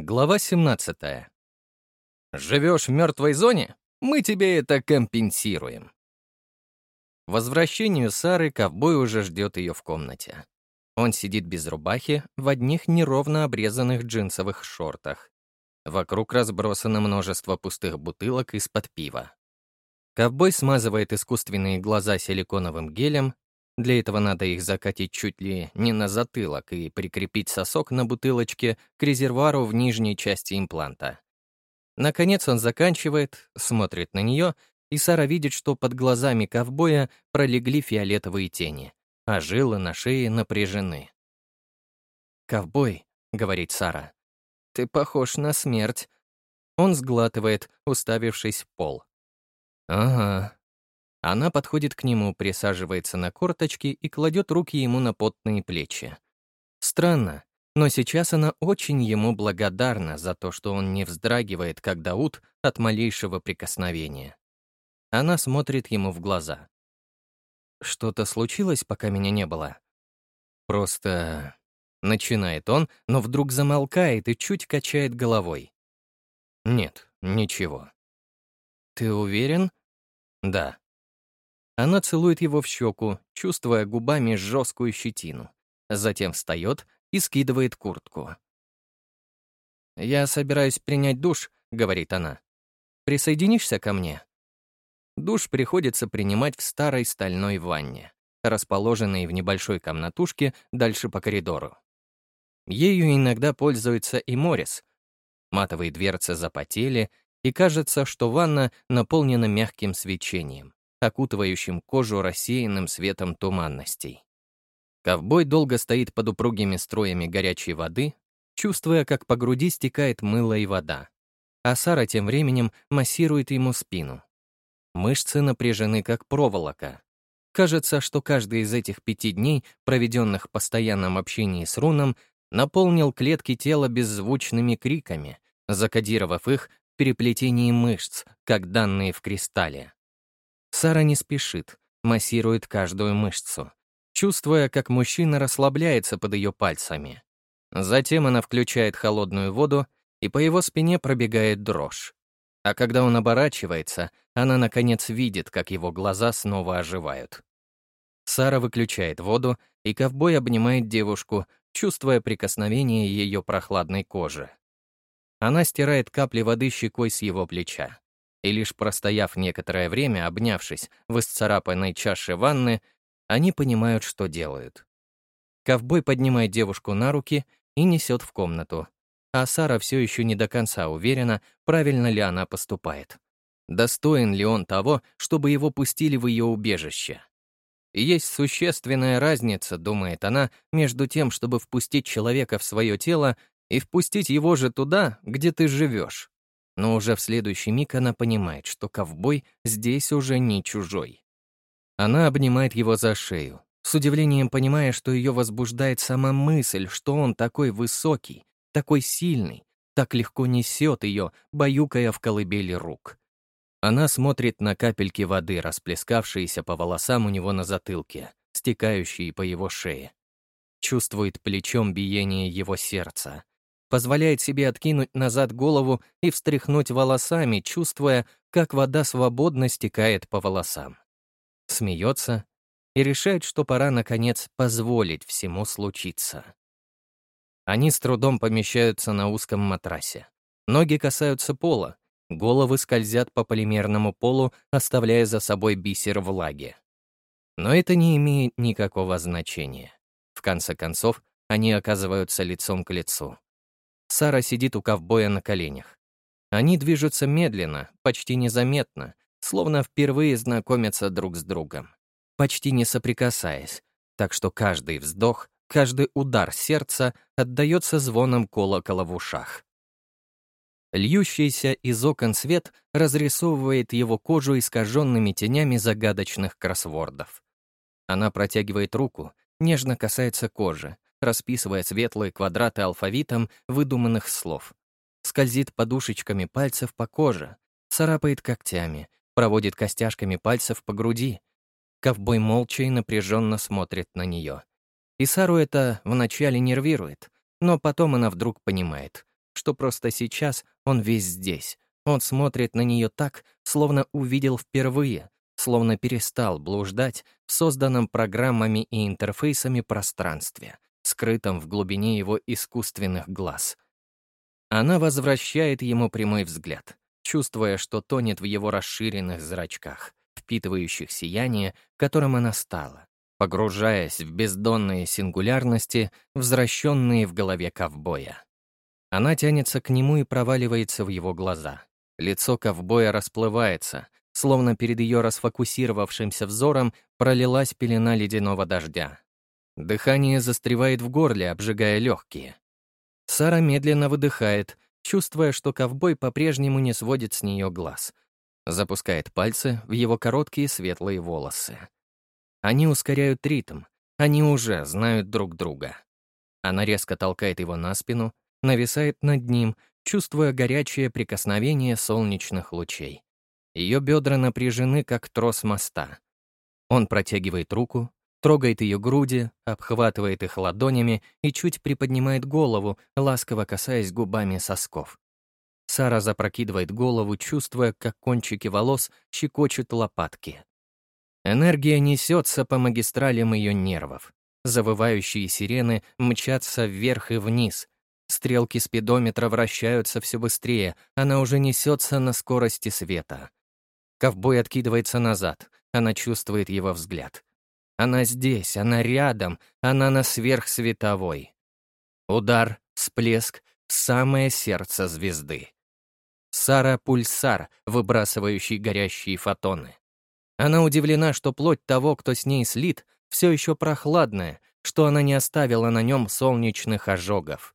Глава 17. Живешь в мертвой зоне? Мы тебе это компенсируем. Возвращению Сары ковбой уже ждет ее в комнате. Он сидит без рубахи, в одних неровно обрезанных джинсовых шортах. Вокруг разбросано множество пустых бутылок из-под пива. Ковбой смазывает искусственные глаза силиконовым гелем, для этого надо их закатить чуть ли не на затылок и прикрепить сосок на бутылочке к резервуару в нижней части импланта. Наконец он заканчивает, смотрит на нее, и Сара видит, что под глазами ковбоя пролегли фиолетовые тени, а жилы на шее напряжены. «Ковбой», — говорит Сара, — «ты похож на смерть». Он сглатывает, уставившись в пол. «Ага, она подходит к нему, присаживается на корточки и кладет руки ему на потные плечи. Странно, но сейчас она очень ему благодарна за то, что он не вздрагивает, как Дауд, от малейшего прикосновения. Она смотрит ему в глаза. «Что-то случилось, пока меня не было?» «Просто...» Начинает он, но вдруг замолкает и чуть качает головой. «Нет, ничего». «Ты уверен?» «Да». Она целует его в щеку, чувствуя губами жесткую щетину. Затем встает и скидывает куртку. «Я собираюсь принять душ», — говорит она. «Присоединишься ко мне?» Душ приходится принимать в старой стальной ванне, расположенной в небольшой комнатушке дальше по коридору. Ею иногда пользуется и Морис. Матовые дверцы запотели, и кажется, что ванна наполнена мягким свечением окутывающим кожу рассеянным светом туманностей. Ковбой долго стоит под упругими строями горячей воды, чувствуя, как по груди стекает мыло и вода. А Сара тем временем массирует ему спину. Мышцы напряжены, как проволока. Кажется, что каждый из этих пяти дней, проведенных в постоянном общении с Руном, наполнил клетки тела беззвучными криками, закодировав их в переплетении мышц, как данные в кристалле. Сара не спешит, массирует каждую мышцу, чувствуя, как мужчина расслабляется под ее пальцами. Затем она включает холодную воду, и по его спине пробегает дрожь. А когда он оборачивается, она, наконец, видит, как его глаза снова оживают. Сара выключает воду, и ковбой обнимает девушку, чувствуя прикосновение ее прохладной кожи. Она стирает капли воды щекой с его плеча и лишь простояв некоторое время, обнявшись в исцарапанной чаше ванны, они понимают, что делают. Ковбой поднимает девушку на руки и несет в комнату, а Сара все еще не до конца уверена, правильно ли она поступает. Достоин ли он того, чтобы его пустили в ее убежище? есть существенная разница, думает она, между тем, чтобы впустить человека в свое тело и впустить его же туда, где ты живешь. Но уже в следующий миг она понимает, что ковбой здесь уже не чужой. Она обнимает его за шею, с удивлением понимая, что ее возбуждает сама мысль, что он такой высокий, такой сильный, так легко несет ее, баюкая в колыбели рук. Она смотрит на капельки воды, расплескавшиеся по волосам у него на затылке, стекающие по его шее. Чувствует плечом биение его сердца, позволяет себе откинуть назад голову и встряхнуть волосами, чувствуя, как вода свободно стекает по волосам. Смеется и решает, что пора, наконец, позволить всему случиться. Они с трудом помещаются на узком матрасе. Ноги касаются пола, головы скользят по полимерному полу, оставляя за собой бисер влаги. Но это не имеет никакого значения. В конце концов, они оказываются лицом к лицу. Сара сидит у ковбоя на коленях. Они движутся медленно, почти незаметно, словно впервые знакомятся друг с другом, почти не соприкасаясь, так что каждый вздох, каждый удар сердца отдается звоном колокола в ушах. Льющийся из окон свет разрисовывает его кожу искаженными тенями загадочных кроссвордов. Она протягивает руку, нежно касается кожи, расписывая светлые квадраты алфавитом выдуманных слов. Скользит подушечками пальцев по коже, царапает когтями, проводит костяшками пальцев по груди. Ковбой молча и напряженно смотрит на нее. И Сару это вначале нервирует, но потом она вдруг понимает, что просто сейчас он весь здесь. Он смотрит на нее так, словно увидел впервые, словно перестал блуждать в созданном программами и интерфейсами пространстве, скрытом в глубине его искусственных глаз. Она возвращает ему прямой взгляд, чувствуя, что тонет в его расширенных зрачках, впитывающих сияние, которым она стала, погружаясь в бездонные сингулярности, возвращенные в голове ковбоя. Она тянется к нему и проваливается в его глаза. Лицо ковбоя расплывается, словно перед ее расфокусировавшимся взором пролилась пелена ледяного дождя. Дыхание застревает в горле, обжигая легкие. Сара медленно выдыхает, чувствуя, что ковбой по-прежнему не сводит с нее глаз. Запускает пальцы в его короткие светлые волосы. Они ускоряют ритм, они уже знают друг друга. Она резко толкает его на спину, нависает над ним, чувствуя горячее прикосновение солнечных лучей. Ее бедра напряжены, как трос моста. Он протягивает руку, трогает ее груди, обхватывает их ладонями и чуть приподнимает голову, ласково касаясь губами сосков. Сара запрокидывает голову, чувствуя, как кончики волос щекочут лопатки. Энергия несется по магистралям ее нервов. Завывающие сирены мчатся вверх и вниз. Стрелки спидометра вращаются все быстрее, она уже несется на скорости света. Ковбой откидывается назад. Она чувствует его взгляд. Она здесь, она рядом, она на сверхсветовой. Удар, всплеск самое сердце звезды. Сара — пульсар, выбрасывающий горящие фотоны. Она удивлена, что плоть того, кто с ней слит, все еще прохладная, что она не оставила на нем солнечных ожогов.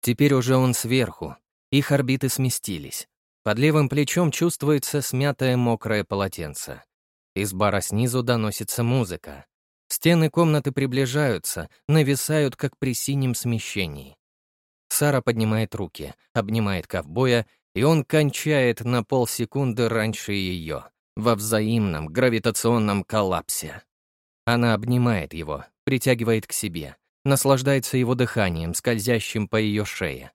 Теперь уже он сверху, их орбиты сместились. Под левым плечом чувствуется смятое мокрое полотенце. Из бара снизу доносится музыка. Стены комнаты приближаются, нависают, как при синем смещении. Сара поднимает руки, обнимает ковбоя, и он кончает на полсекунды раньше ее, во взаимном гравитационном коллапсе. Она обнимает его, притягивает к себе, наслаждается его дыханием, скользящим по ее шее.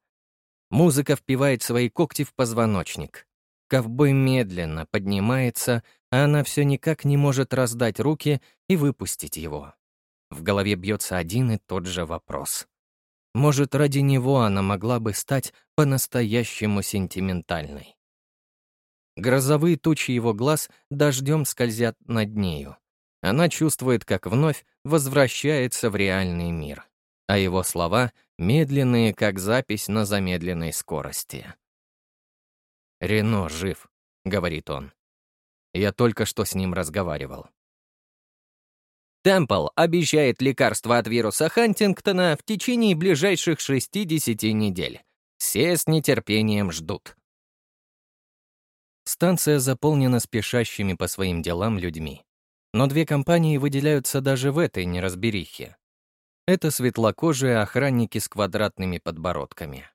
Музыка впивает свои когти в позвоночник. Ковбой медленно поднимается, а она все никак не может раздать руки и выпустить его. В голове бьется один и тот же вопрос. Может, ради него она могла бы стать по-настоящему сентиментальной. Грозовые тучи его глаз дождем скользят над нею. Она чувствует, как вновь возвращается в реальный мир а его слова медленные, как запись на замедленной скорости. «Рено жив», — говорит он. Я только что с ним разговаривал. Темпл обещает лекарство от вируса Хантингтона в течение ближайших 60 недель. Все с нетерпением ждут. Станция заполнена спешащими по своим делам людьми. Но две компании выделяются даже в этой неразберихе. Это светлокожие охранники с квадратными подбородками.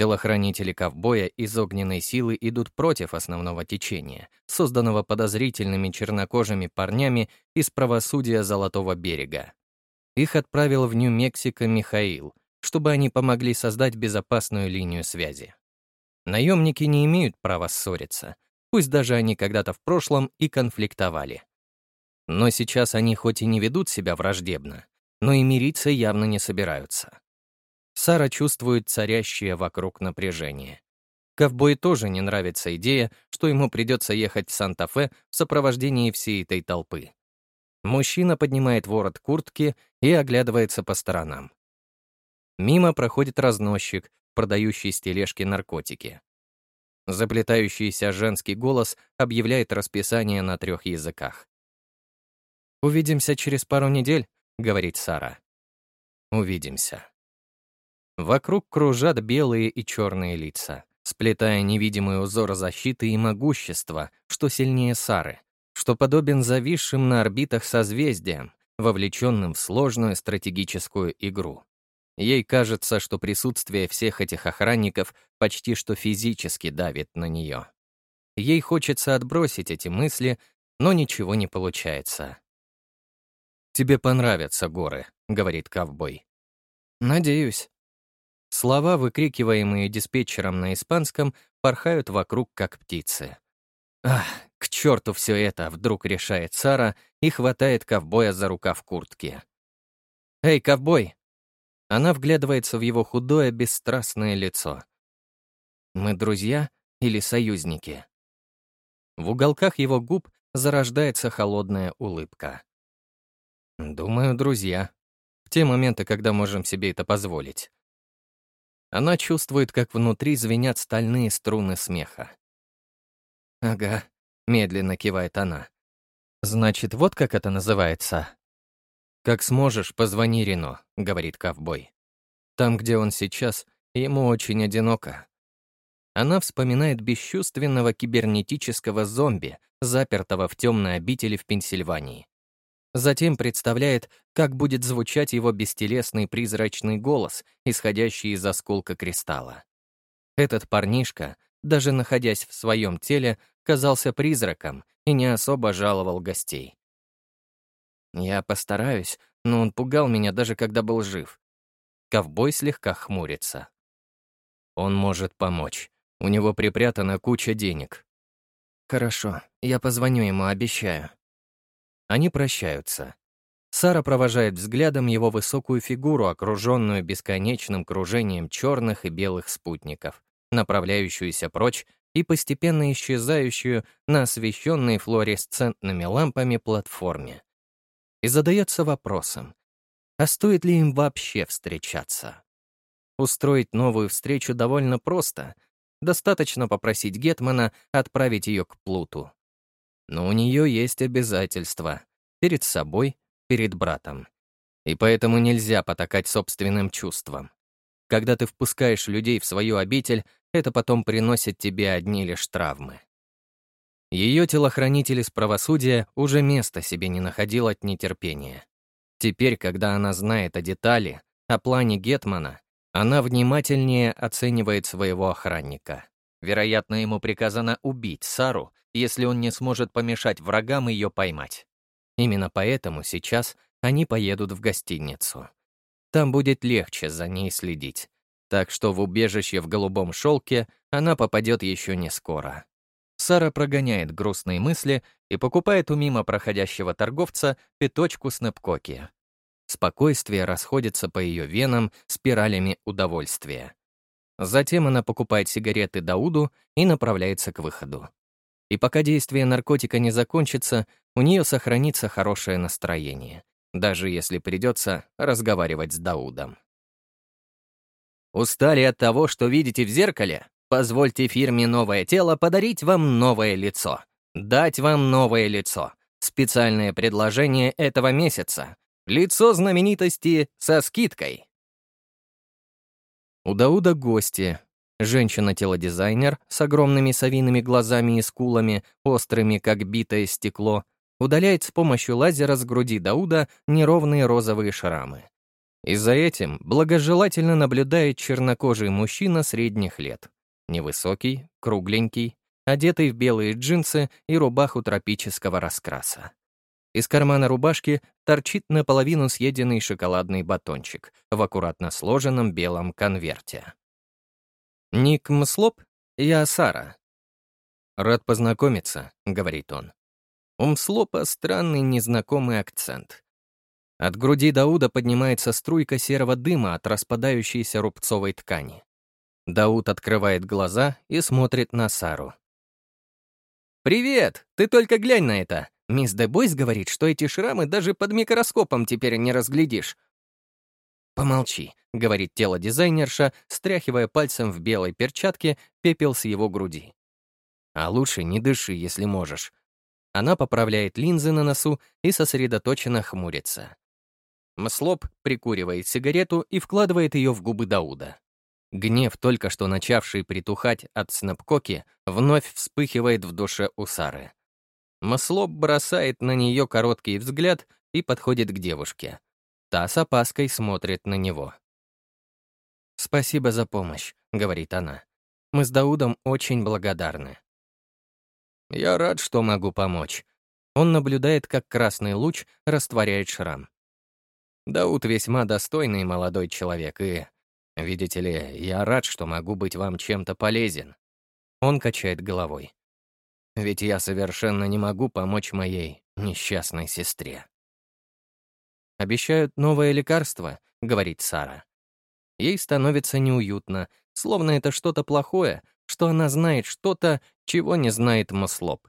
Телохранители ковбоя из огненной силы идут против основного течения, созданного подозрительными чернокожими парнями из правосудия Золотого берега. Их отправил в Нью-Мексико Михаил, чтобы они помогли создать безопасную линию связи. Наемники не имеют права ссориться, пусть даже они когда-то в прошлом и конфликтовали. Но сейчас они хоть и не ведут себя враждебно, но и мириться явно не собираются. Сара чувствует царящее вокруг напряжение. Ковбой тоже не нравится идея, что ему придется ехать в Санта-Фе в сопровождении всей этой толпы. Мужчина поднимает ворот куртки и оглядывается по сторонам. Мимо проходит разносчик, продающий с тележки наркотики. Заплетающийся женский голос объявляет расписание на трех языках. «Увидимся через пару недель», — говорит Сара. Увидимся. Вокруг кружат белые и черные лица, сплетая невидимый узор защиты и могущества, что сильнее Сары, что подобен зависшим на орбитах созвездиям, вовлеченным в сложную стратегическую игру. Ей кажется, что присутствие всех этих охранников почти что физически давит на нее. Ей хочется отбросить эти мысли, но ничего не получается. «Тебе понравятся горы», — говорит ковбой. «Надеюсь». Слова, выкрикиваемые диспетчером на испанском, порхают вокруг, как птицы. «Ах, к черту все это!» — вдруг решает Сара и хватает ковбоя за рукав куртки. «Эй, ковбой!» Она вглядывается в его худое, бесстрастное лицо. «Мы друзья или союзники?» В уголках его губ зарождается холодная улыбка. «Думаю, друзья. В те моменты, когда можем себе это позволить. Она чувствует, как внутри звенят стальные струны смеха. «Ага», — медленно кивает она. «Значит, вот как это называется?» «Как сможешь, позвони Рено», — говорит ковбой. «Там, где он сейчас, ему очень одиноко». Она вспоминает бесчувственного кибернетического зомби, запертого в темной обители в Пенсильвании. Затем представляет, как будет звучать его бестелесный призрачный голос, исходящий из осколка кристалла. Этот парнишка, даже находясь в своем теле, казался призраком и не особо жаловал гостей. Я постараюсь, но он пугал меня даже когда был жив. Ковбой слегка хмурится. Он может помочь. У него припрятана куча денег. Хорошо, я позвоню ему, обещаю. Они прощаются. Сара провожает взглядом его высокую фигуру, окруженную бесконечным кружением черных и белых спутников, направляющуюся прочь и постепенно исчезающую на освещенной флуоресцентными лампами платформе. И задается вопросом, а стоит ли им вообще встречаться? Устроить новую встречу довольно просто. Достаточно попросить Гетмана отправить ее к Плуту. Но у нее есть обязательства. Перед собой, перед братом. И поэтому нельзя потакать собственным чувствам. Когда ты впускаешь людей в свою обитель, это потом приносит тебе одни лишь травмы. Ее телохранитель из правосудия уже места себе не находил от нетерпения. Теперь, когда она знает о детали, о плане Гетмана, она внимательнее оценивает своего охранника. Вероятно, ему приказано убить Сару, если он не сможет помешать врагам ее поймать. Именно поэтому сейчас они поедут в гостиницу. Там будет легче за ней следить. Так что в убежище в голубом шелке она попадет еще не скоро. Сара прогоняет грустные мысли и покупает у мимо проходящего торговца пяточку снэпкоки. Спокойствие расходится по ее венам спиралями удовольствия. Затем она покупает сигареты Дауду и направляется к выходу. И пока действие наркотика не закончится, у нее сохранится хорошее настроение, даже если придется разговаривать с Даудом. Устали от того, что видите в зеркале? Позвольте фирме «Новое тело» подарить вам новое лицо. Дать вам новое лицо. Специальное предложение этого месяца. Лицо знаменитости со скидкой. У Дауда гости. Женщина-телодизайнер с огромными совиными глазами и скулами, острыми, как битое стекло, удаляет с помощью лазера с груди Дауда неровные розовые шрамы. И за этим благожелательно наблюдает чернокожий мужчина средних лет. Невысокий, кругленький, одетый в белые джинсы и рубаху тропического раскраса. Из кармана рубашки торчит наполовину съеденный шоколадный батончик в аккуратно сложенном белом конверте. «Ник Мслоп? Я Сара». «Рад познакомиться», — говорит он. У Мслопа странный незнакомый акцент. От груди Дауда поднимается струйка серого дыма от распадающейся рубцовой ткани. Дауд открывает глаза и смотрит на Сару. «Привет! Ты только глянь на это! Мисс Дебойс говорит, что эти шрамы даже под микроскопом теперь не разглядишь. «Помолчи», — говорит тело дизайнерша, стряхивая пальцем в белой перчатке пепел с его груди. «А лучше не дыши, если можешь». Она поправляет линзы на носу и сосредоточенно хмурится. Мслоп прикуривает сигарету и вкладывает ее в губы Дауда. Гнев, только что начавший притухать от снапкоки, вновь вспыхивает в душе у Сары. Маслоп бросает на нее короткий взгляд и подходит к девушке. Та с опаской смотрит на него. «Спасибо за помощь», — говорит она. «Мы с Даудом очень благодарны». «Я рад, что могу помочь». Он наблюдает, как красный луч растворяет шрам. Дауд весьма достойный молодой человек, и... Видите ли, я рад, что могу быть вам чем-то полезен. Он качает головой. Ведь я совершенно не могу помочь моей несчастной сестре. «Обещают новое лекарство», — говорит Сара. Ей становится неуютно, словно это что-то плохое, что она знает что-то, чего не знает Маслоп.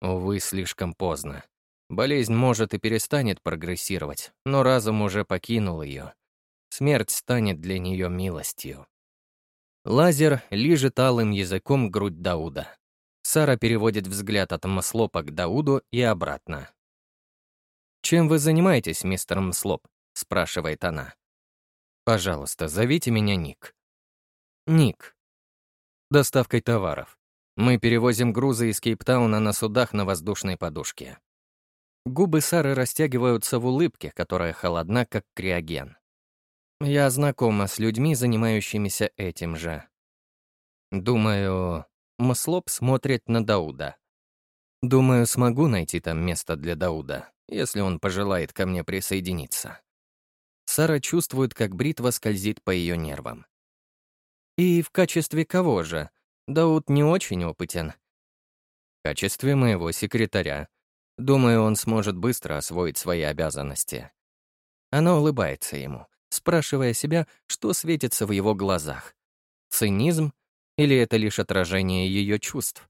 Увы, слишком поздно. Болезнь может и перестанет прогрессировать, но разум уже покинул ее. Смерть станет для нее милостью. Лазер лижет алым языком грудь Дауда. Сара переводит взгляд от Маслопа к Дауду и обратно. «Чем вы занимаетесь, мистер Маслоп?» — спрашивает она. «Пожалуйста, зовите меня Ник». «Ник». «Доставкой товаров. Мы перевозим грузы из Кейптауна на судах на воздушной подушке». Губы Сары растягиваются в улыбке, которая холодна, как криоген. Я знакома с людьми, занимающимися этим же. Думаю, Маслоп смотрит на Дауда. Думаю, смогу найти там место для Дауда, если он пожелает ко мне присоединиться. Сара чувствует, как бритва скользит по ее нервам. И в качестве кого же? Дауд не очень опытен. В качестве моего секретаря. Думаю, он сможет быстро освоить свои обязанности. Она улыбается ему спрашивая себя, что светится в его глазах. Цинизм или это лишь отражение ее чувств?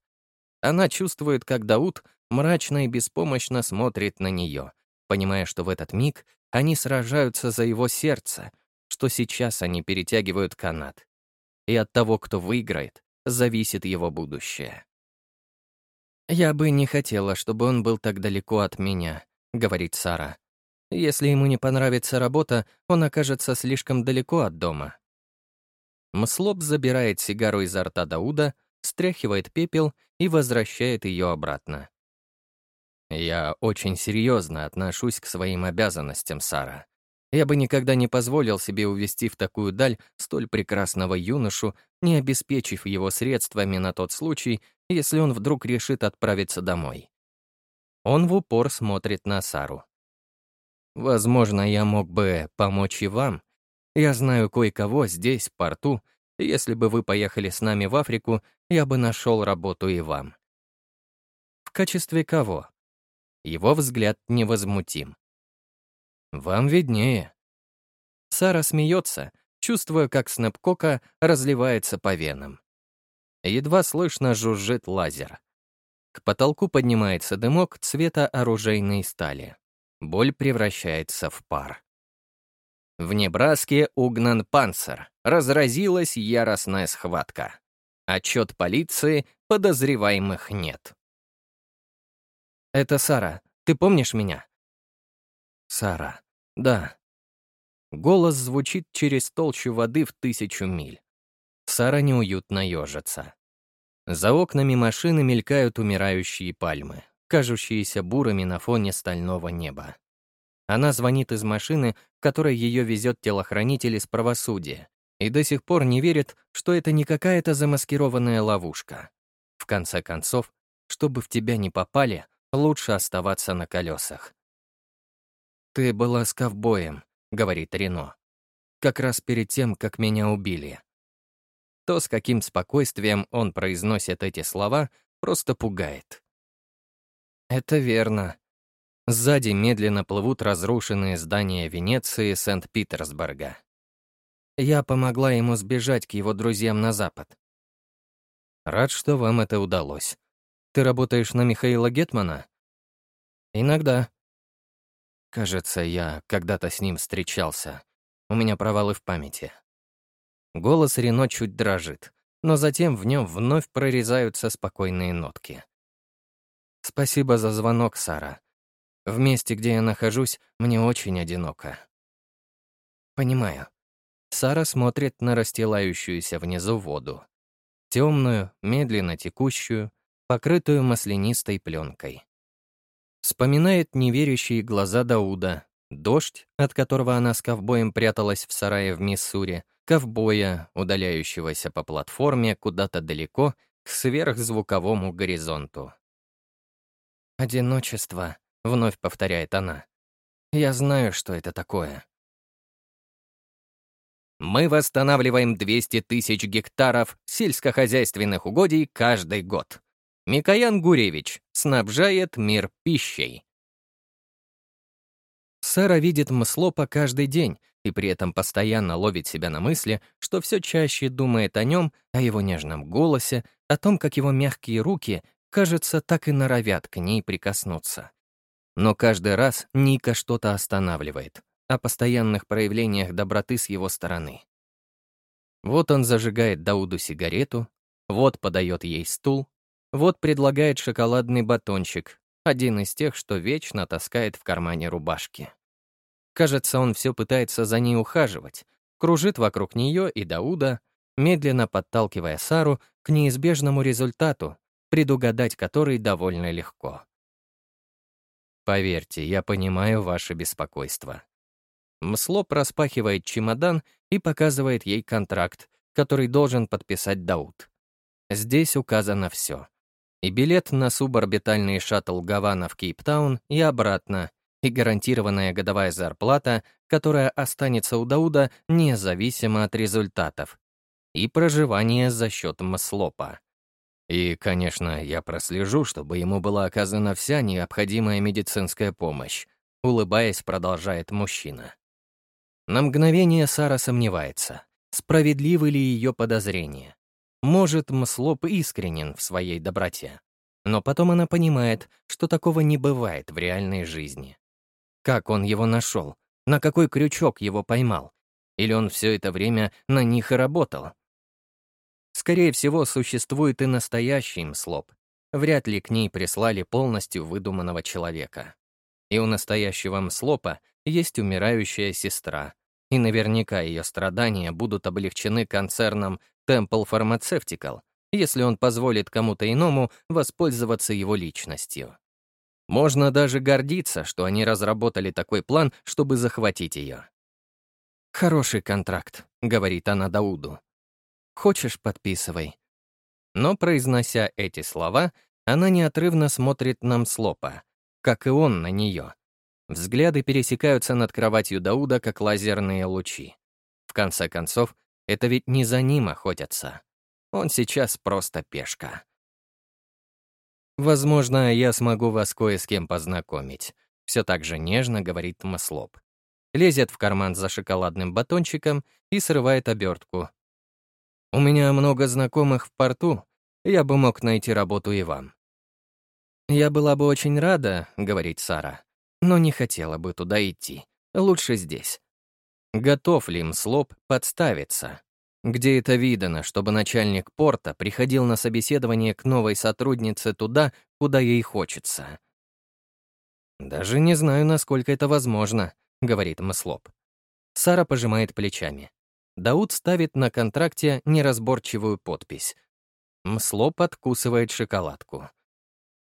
Она чувствует, как Дауд мрачно и беспомощно смотрит на нее, понимая, что в этот миг они сражаются за его сердце, что сейчас они перетягивают канат. И от того, кто выиграет, зависит его будущее. «Я бы не хотела, чтобы он был так далеко от меня», — говорит Сара. Если ему не понравится работа, он окажется слишком далеко от дома. Мслоп забирает сигару изо рта Дауда, стряхивает пепел и возвращает ее обратно. «Я очень серьезно отношусь к своим обязанностям, Сара. Я бы никогда не позволил себе увести в такую даль столь прекрасного юношу, не обеспечив его средствами на тот случай, если он вдруг решит отправиться домой». Он в упор смотрит на Сару. Возможно, я мог бы помочь и вам. Я знаю кое-кого здесь, в порту. Если бы вы поехали с нами в Африку, я бы нашел работу и вам. В качестве кого? Его взгляд невозмутим. Вам виднее. Сара смеется, чувствуя, как снэпкока разливается по венам. Едва слышно жужжит лазер. К потолку поднимается дымок цвета оружейной стали. Боль превращается в пар. В Небраске угнан панцир. Разразилась яростная схватка. Отчет полиции, подозреваемых нет. «Это Сара. Ты помнишь меня?» «Сара. Да». Голос звучит через толщу воды в тысячу миль. Сара неуютно ежится. За окнами машины мелькают умирающие пальмы кажущиеся бурыми на фоне стального неба. Она звонит из машины, в которой ее везет телохранитель из правосудия, и до сих пор не верит, что это не какая-то замаскированная ловушка. В конце концов, чтобы в тебя не попали, лучше оставаться на колесах. «Ты была с ковбоем», — говорит Рено. «Как раз перед тем, как меня убили». То, с каким спокойствием он произносит эти слова, просто пугает. Это верно. Сзади медленно плывут разрушенные здания Венеции и Сент-Питерсбурга. Я помогла ему сбежать к его друзьям на запад. Рад, что вам это удалось. Ты работаешь на Михаила Гетмана? Иногда. Кажется, я когда-то с ним встречался. У меня провалы в памяти. Голос Рено чуть дрожит, но затем в нем вновь прорезаются спокойные нотки. Спасибо за звонок, Сара. В месте, где я нахожусь, мне очень одиноко. Понимаю. Сара смотрит на расстилающуюся внизу воду. Темную, медленно текущую, покрытую маслянистой пленкой. Вспоминает неверящие глаза Дауда, дождь, от которого она с ковбоем пряталась в сарае в Миссури, ковбоя, удаляющегося по платформе куда-то далеко к сверхзвуковому горизонту. «Одиночество», — вновь повторяет она. «Я знаю, что это такое». Мы восстанавливаем 200 тысяч гектаров сельскохозяйственных угодий каждый год. Микоян Гуревич снабжает мир пищей. Сара видит Мслопа каждый день и при этом постоянно ловит себя на мысли, что все чаще думает о нем, о его нежном голосе, о том, как его мягкие руки, кажется, так и норовят к ней прикоснуться. Но каждый раз Ника что-то останавливает о постоянных проявлениях доброты с его стороны. Вот он зажигает Дауду сигарету, вот подает ей стул, вот предлагает шоколадный батончик, один из тех, что вечно таскает в кармане рубашки. Кажется, он все пытается за ней ухаживать, кружит вокруг нее и Дауда, медленно подталкивая Сару к неизбежному результату, предугадать который довольно легко. Поверьте, я понимаю ваше беспокойство. Мслоп распахивает чемодан и показывает ей контракт, который должен подписать Дауд. Здесь указано все. И билет на суборбитальный шаттл Гавана в Кейптаун и обратно, и гарантированная годовая зарплата, которая останется у Дауда независимо от результатов, и проживание за счет Маслопа. И, конечно, я прослежу, чтобы ему была оказана вся необходимая медицинская помощь, улыбаясь, продолжает мужчина. На мгновение Сара сомневается, справедливы ли ее подозрения. Может, Мслоп искренен в своей доброте. Но потом она понимает, что такого не бывает в реальной жизни. Как он его нашел? На какой крючок его поймал? Или он все это время на них и работал? Скорее всего, существует и настоящий Мслоп. Вряд ли к ней прислали полностью выдуманного человека. И у настоящего Мслопа есть умирающая сестра, и наверняка ее страдания будут облегчены концерном Temple Pharmaceutical, если он позволит кому-то иному воспользоваться его личностью. Можно даже гордиться, что они разработали такой план, чтобы захватить ее. «Хороший контракт», — говорит она Дауду. «Хочешь, подписывай». Но, произнося эти слова, она неотрывно смотрит на Мслопа, как и он на нее, Взгляды пересекаются над кроватью Дауда, как лазерные лучи. В конце концов, это ведь не за ним охотятся. Он сейчас просто пешка. «Возможно, я смогу вас кое с кем познакомить», — все так же нежно говорит Маслоп. Лезет в карман за шоколадным батончиком и срывает обертку. «У меня много знакомых в порту, я бы мог найти работу и вам». «Я была бы очень рада», — говорит Сара, но не хотела бы туда идти. Лучше здесь. Готов ли им слоб подставиться? Где это видано, чтобы начальник порта приходил на собеседование к новой сотруднице туда, куда ей хочется? «Даже не знаю, насколько это возможно», — говорит Маслоп. Сара пожимает плечами. Дауд ставит на контракте неразборчивую подпись. Мслоп откусывает шоколадку.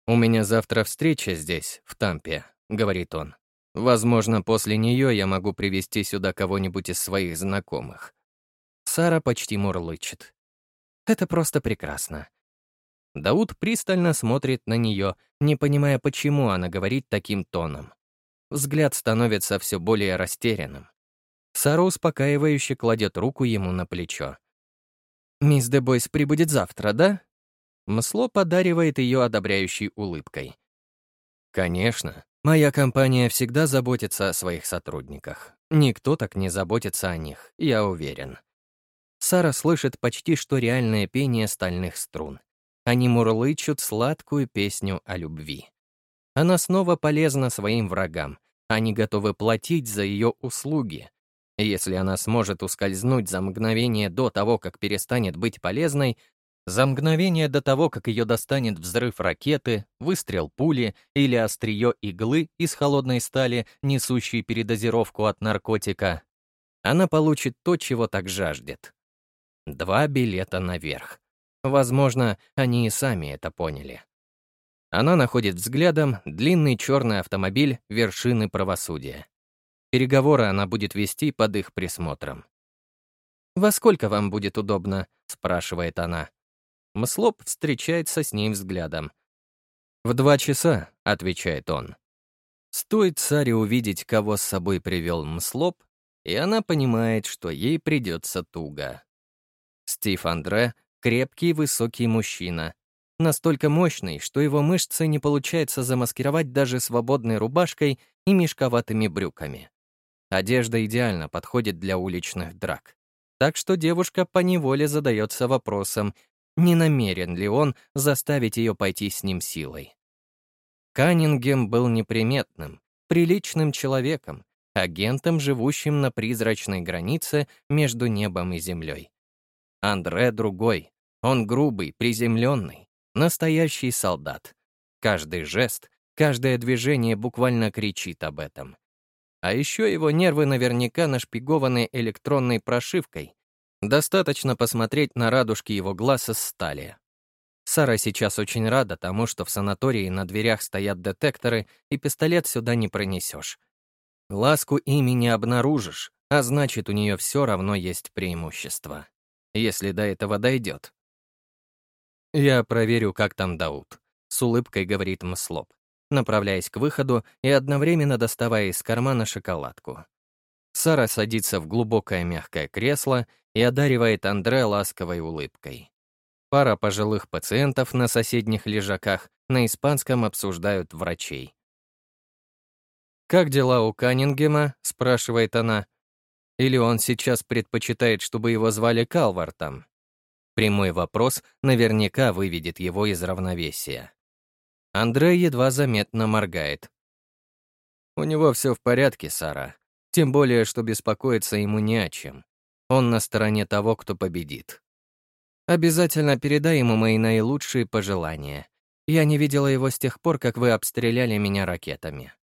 «У меня завтра встреча здесь, в Тампе говорит он. «Возможно, после нее я могу привести сюда кого-нибудь из своих знакомых». Сара почти мурлычет. «Это просто прекрасно». Дауд пристально смотрит на нее, не понимая, почему она говорит таким тоном. Взгляд становится все более растерянным. Сара успокаивающе кладет руку ему на плечо. «Мисс Дебойс прибудет завтра, да?» Мсло подаривает ее одобряющей улыбкой. «Конечно. Моя компания всегда заботится о своих сотрудниках. Никто так не заботится о них, я уверен. Сара слышит почти что реальное пение стальных струн. Они мурлычут сладкую песню о любви. Она снова полезна своим врагам. Они готовы платить за ее услуги. Если она сможет ускользнуть за мгновение до того, как перестанет быть полезной, за мгновение до того, как ее достанет взрыв ракеты, выстрел пули или острие иглы из холодной стали, несущей передозировку от наркотика, она получит то, чего так жаждет. Два билета наверх. Возможно, они и сами это поняли. Она находит взглядом длинный черный автомобиль вершины правосудия. Переговоры она будет вести под их присмотром. «Во сколько вам будет удобно?» — спрашивает она. Мслоп встречается с ней взглядом. «В два часа», — отвечает он. Стоит царе увидеть, кого с собой привел Мслоп, и она понимает, что ей придется туго. Стив Андре — крепкий, высокий мужчина, настолько мощный, что его мышцы не получается замаскировать даже свободной рубашкой и мешковатыми брюками. Одежда идеально подходит для уличных драк. Так что девушка поневоле задается вопросом, не намерен ли он заставить ее пойти с ним силой. Каннингем был неприметным, приличным человеком, агентом, живущим на призрачной границе между небом и землей. Андре другой. Он грубый, приземленный, настоящий солдат. Каждый жест, каждое движение буквально кричит об этом. А еще его нервы наверняка нашпигованы электронной прошивкой. Достаточно посмотреть на радужки его глаз из стали. Сара сейчас очень рада тому, что в санатории на дверях стоят детекторы, и пистолет сюда не пронесешь. Ласку ими не обнаружишь, а значит, у нее все равно есть преимущество. Если до этого дойдет. «Я проверю, как там Дауд», — с улыбкой говорит Мслоп, направляясь к выходу и одновременно доставая из кармана шоколадку. Сара садится в глубокое мягкое кресло и одаривает Андре ласковой улыбкой. Пара пожилых пациентов на соседних лежаках на испанском обсуждают врачей. «Как дела у Каннингема?» — спрашивает она. «Или он сейчас предпочитает, чтобы его звали Калвартом?» Прямой вопрос наверняка выведет его из равновесия. Андрей едва заметно моргает. «У него все в порядке, Сара. Тем более, что беспокоиться ему не о чем. Он на стороне того, кто победит. Обязательно передай ему мои наилучшие пожелания. Я не видела его с тех пор, как вы обстреляли меня ракетами».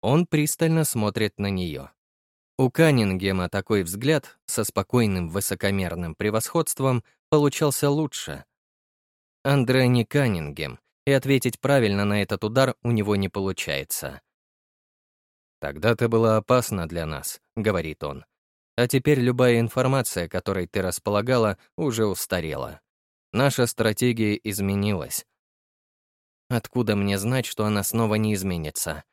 Он пристально смотрит на нее. У Каннингема такой взгляд со спокойным высокомерным превосходством получался лучше. Андре не Каннингем, и ответить правильно на этот удар у него не получается. «Тогда ты была опасна для нас», — говорит он. «А теперь любая информация, которой ты располагала, уже устарела. Наша стратегия изменилась. Откуда мне знать, что она снова не изменится?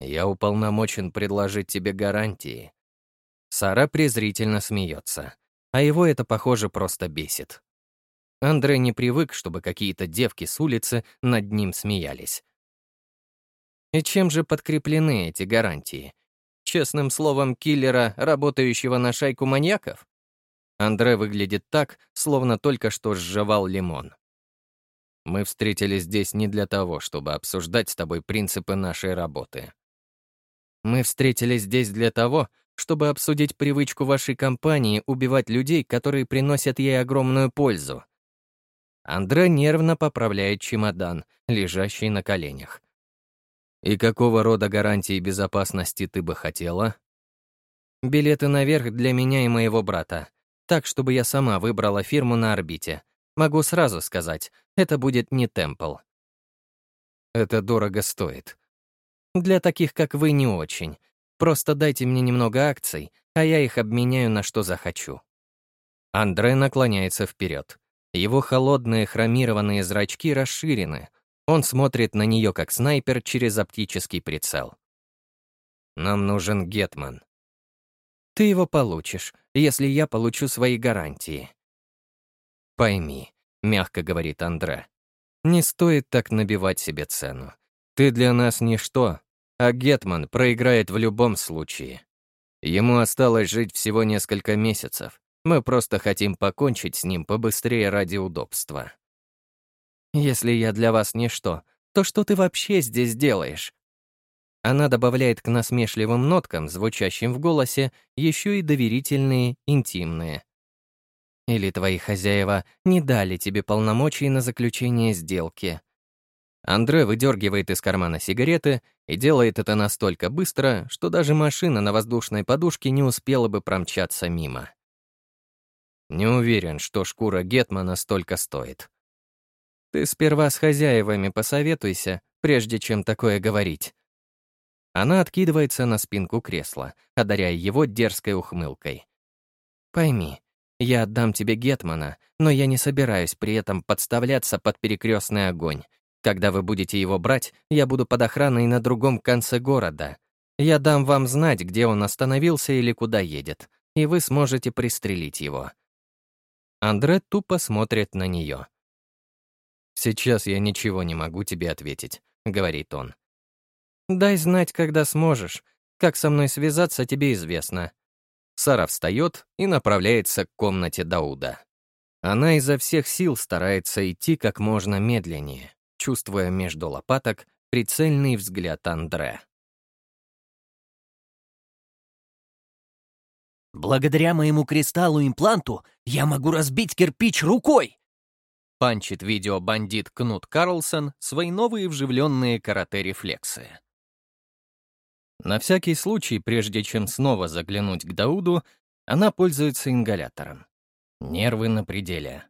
Я уполномочен предложить тебе гарантии». Сара презрительно смеется, а его это, похоже, просто бесит. Андре не привык, чтобы какие-то девки с улицы над ним смеялись. И чем же подкреплены эти гарантии? Честным словом киллера, работающего на шайку маньяков? Андре выглядит так, словно только что сживал лимон. Мы встретились здесь не для того, чтобы обсуждать с тобой принципы нашей работы. Мы встретились здесь для того, чтобы обсудить привычку вашей компании убивать людей, которые приносят ей огромную пользу. Андре нервно поправляет чемодан, лежащий на коленях. «И какого рода гарантии безопасности ты бы хотела?» «Билеты наверх для меня и моего брата. Так, чтобы я сама выбрала фирму на орбите. Могу сразу сказать, это будет не Темпл». «Это дорого стоит», для таких, как вы, не очень. Просто дайте мне немного акций, а я их обменяю на что захочу». Андре наклоняется вперед. Его холодные хромированные зрачки расширены. Он смотрит на нее как снайпер через оптический прицел. «Нам нужен Гетман». «Ты его получишь, если я получу свои гарантии». «Пойми», — мягко говорит Андре, — «не стоит так набивать себе цену. Ты для нас ничто, а Гетман проиграет в любом случае. Ему осталось жить всего несколько месяцев. Мы просто хотим покончить с ним побыстрее ради удобства. Если я для вас ничто, то что ты вообще здесь делаешь? Она добавляет к насмешливым ноткам, звучащим в голосе, еще и доверительные, интимные. Или твои хозяева не дали тебе полномочий на заключение сделки. Андре выдергивает из кармана сигареты и делает это настолько быстро, что даже машина на воздушной подушке не успела бы промчаться мимо. Не уверен, что шкура Гетмана столько стоит. Ты сперва с хозяевами посоветуйся, прежде чем такое говорить. Она откидывается на спинку кресла, одаряя его дерзкой ухмылкой. Пойми, я отдам тебе Гетмана, но я не собираюсь при этом подставляться под перекрестный огонь, когда вы будете его брать, я буду под охраной на другом конце города. Я дам вам знать, где он остановился или куда едет, и вы сможете пристрелить его». Андре тупо смотрит на нее. «Сейчас я ничего не могу тебе ответить», — говорит он. «Дай знать, когда сможешь. Как со мной связаться, тебе известно». Сара встает и направляется к комнате Дауда. Она изо всех сил старается идти как можно медленнее, чувствуя между лопаток прицельный взгляд Андре. «Благодаря моему кристаллу-импланту я могу разбить кирпич рукой!» Панчит видео-бандит Кнут Карлсон свои новые вживленные карате-рефлексы. На всякий случай, прежде чем снова заглянуть к Дауду, она пользуется ингалятором. Нервы на пределе.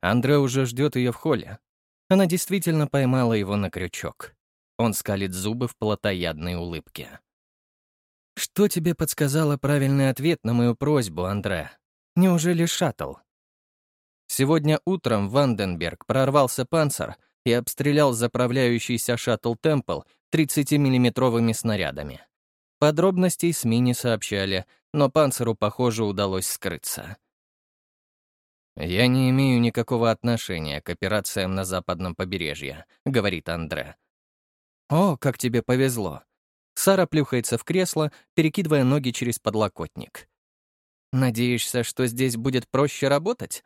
Андре уже ждет ее в холле. Она действительно поймала его на крючок. Он скалит зубы в плотоядной улыбке. «Что тебе подсказало правильный ответ на мою просьбу, Андре? Неужели шаттл?» Сегодня утром в Ванденберг прорвался панцир и обстрелял заправляющийся шаттл «Темпл» 30-миллиметровыми снарядами. Подробностей СМИ не сообщали, но панциру, похоже, удалось скрыться. «Я не имею никакого отношения к операциям на западном побережье», — говорит Андре. «О, как тебе повезло». Сара плюхается в кресло, перекидывая ноги через подлокотник. «Надеешься, что здесь будет проще работать?»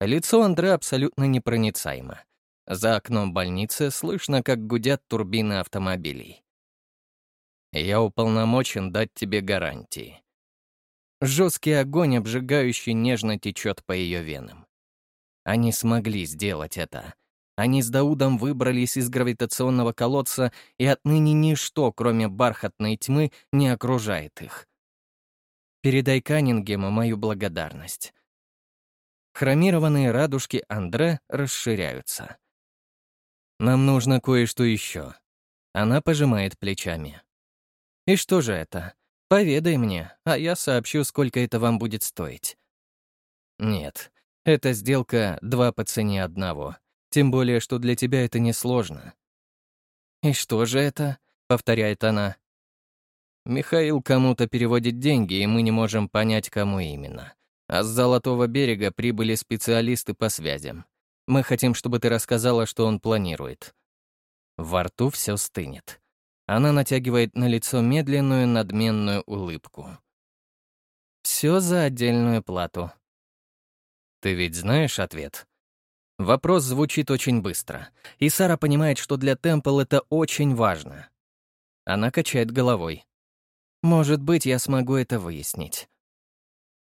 Лицо Андре абсолютно непроницаемо. За окном больницы слышно, как гудят турбины автомобилей. «Я уполномочен дать тебе гарантии». Жесткий огонь, обжигающий, нежно течет по ее венам. Они смогли сделать это. Они с Даудом выбрались из гравитационного колодца, и отныне ничто, кроме бархатной тьмы, не окружает их. Передай Каннингему мою благодарность. Хромированные радужки Андре расширяются. «Нам нужно кое-что еще». Она пожимает плечами. «И что же это? Поведай мне, а я сообщу, сколько это вам будет стоить». «Нет, эта сделка два по цене одного. Тем более, что для тебя это несложно». «И что же это?» — повторяет она. «Михаил кому-то переводит деньги, и мы не можем понять, кому именно. А с Золотого берега прибыли специалисты по связям. Мы хотим, чтобы ты рассказала, что он планирует». Во рту все стынет. Она натягивает на лицо медленную надменную улыбку. Все за отдельную плату. Ты ведь знаешь ответ? Вопрос звучит очень быстро, и Сара понимает, что для Темпл это очень важно. Она качает головой. «Может быть, я смогу это выяснить».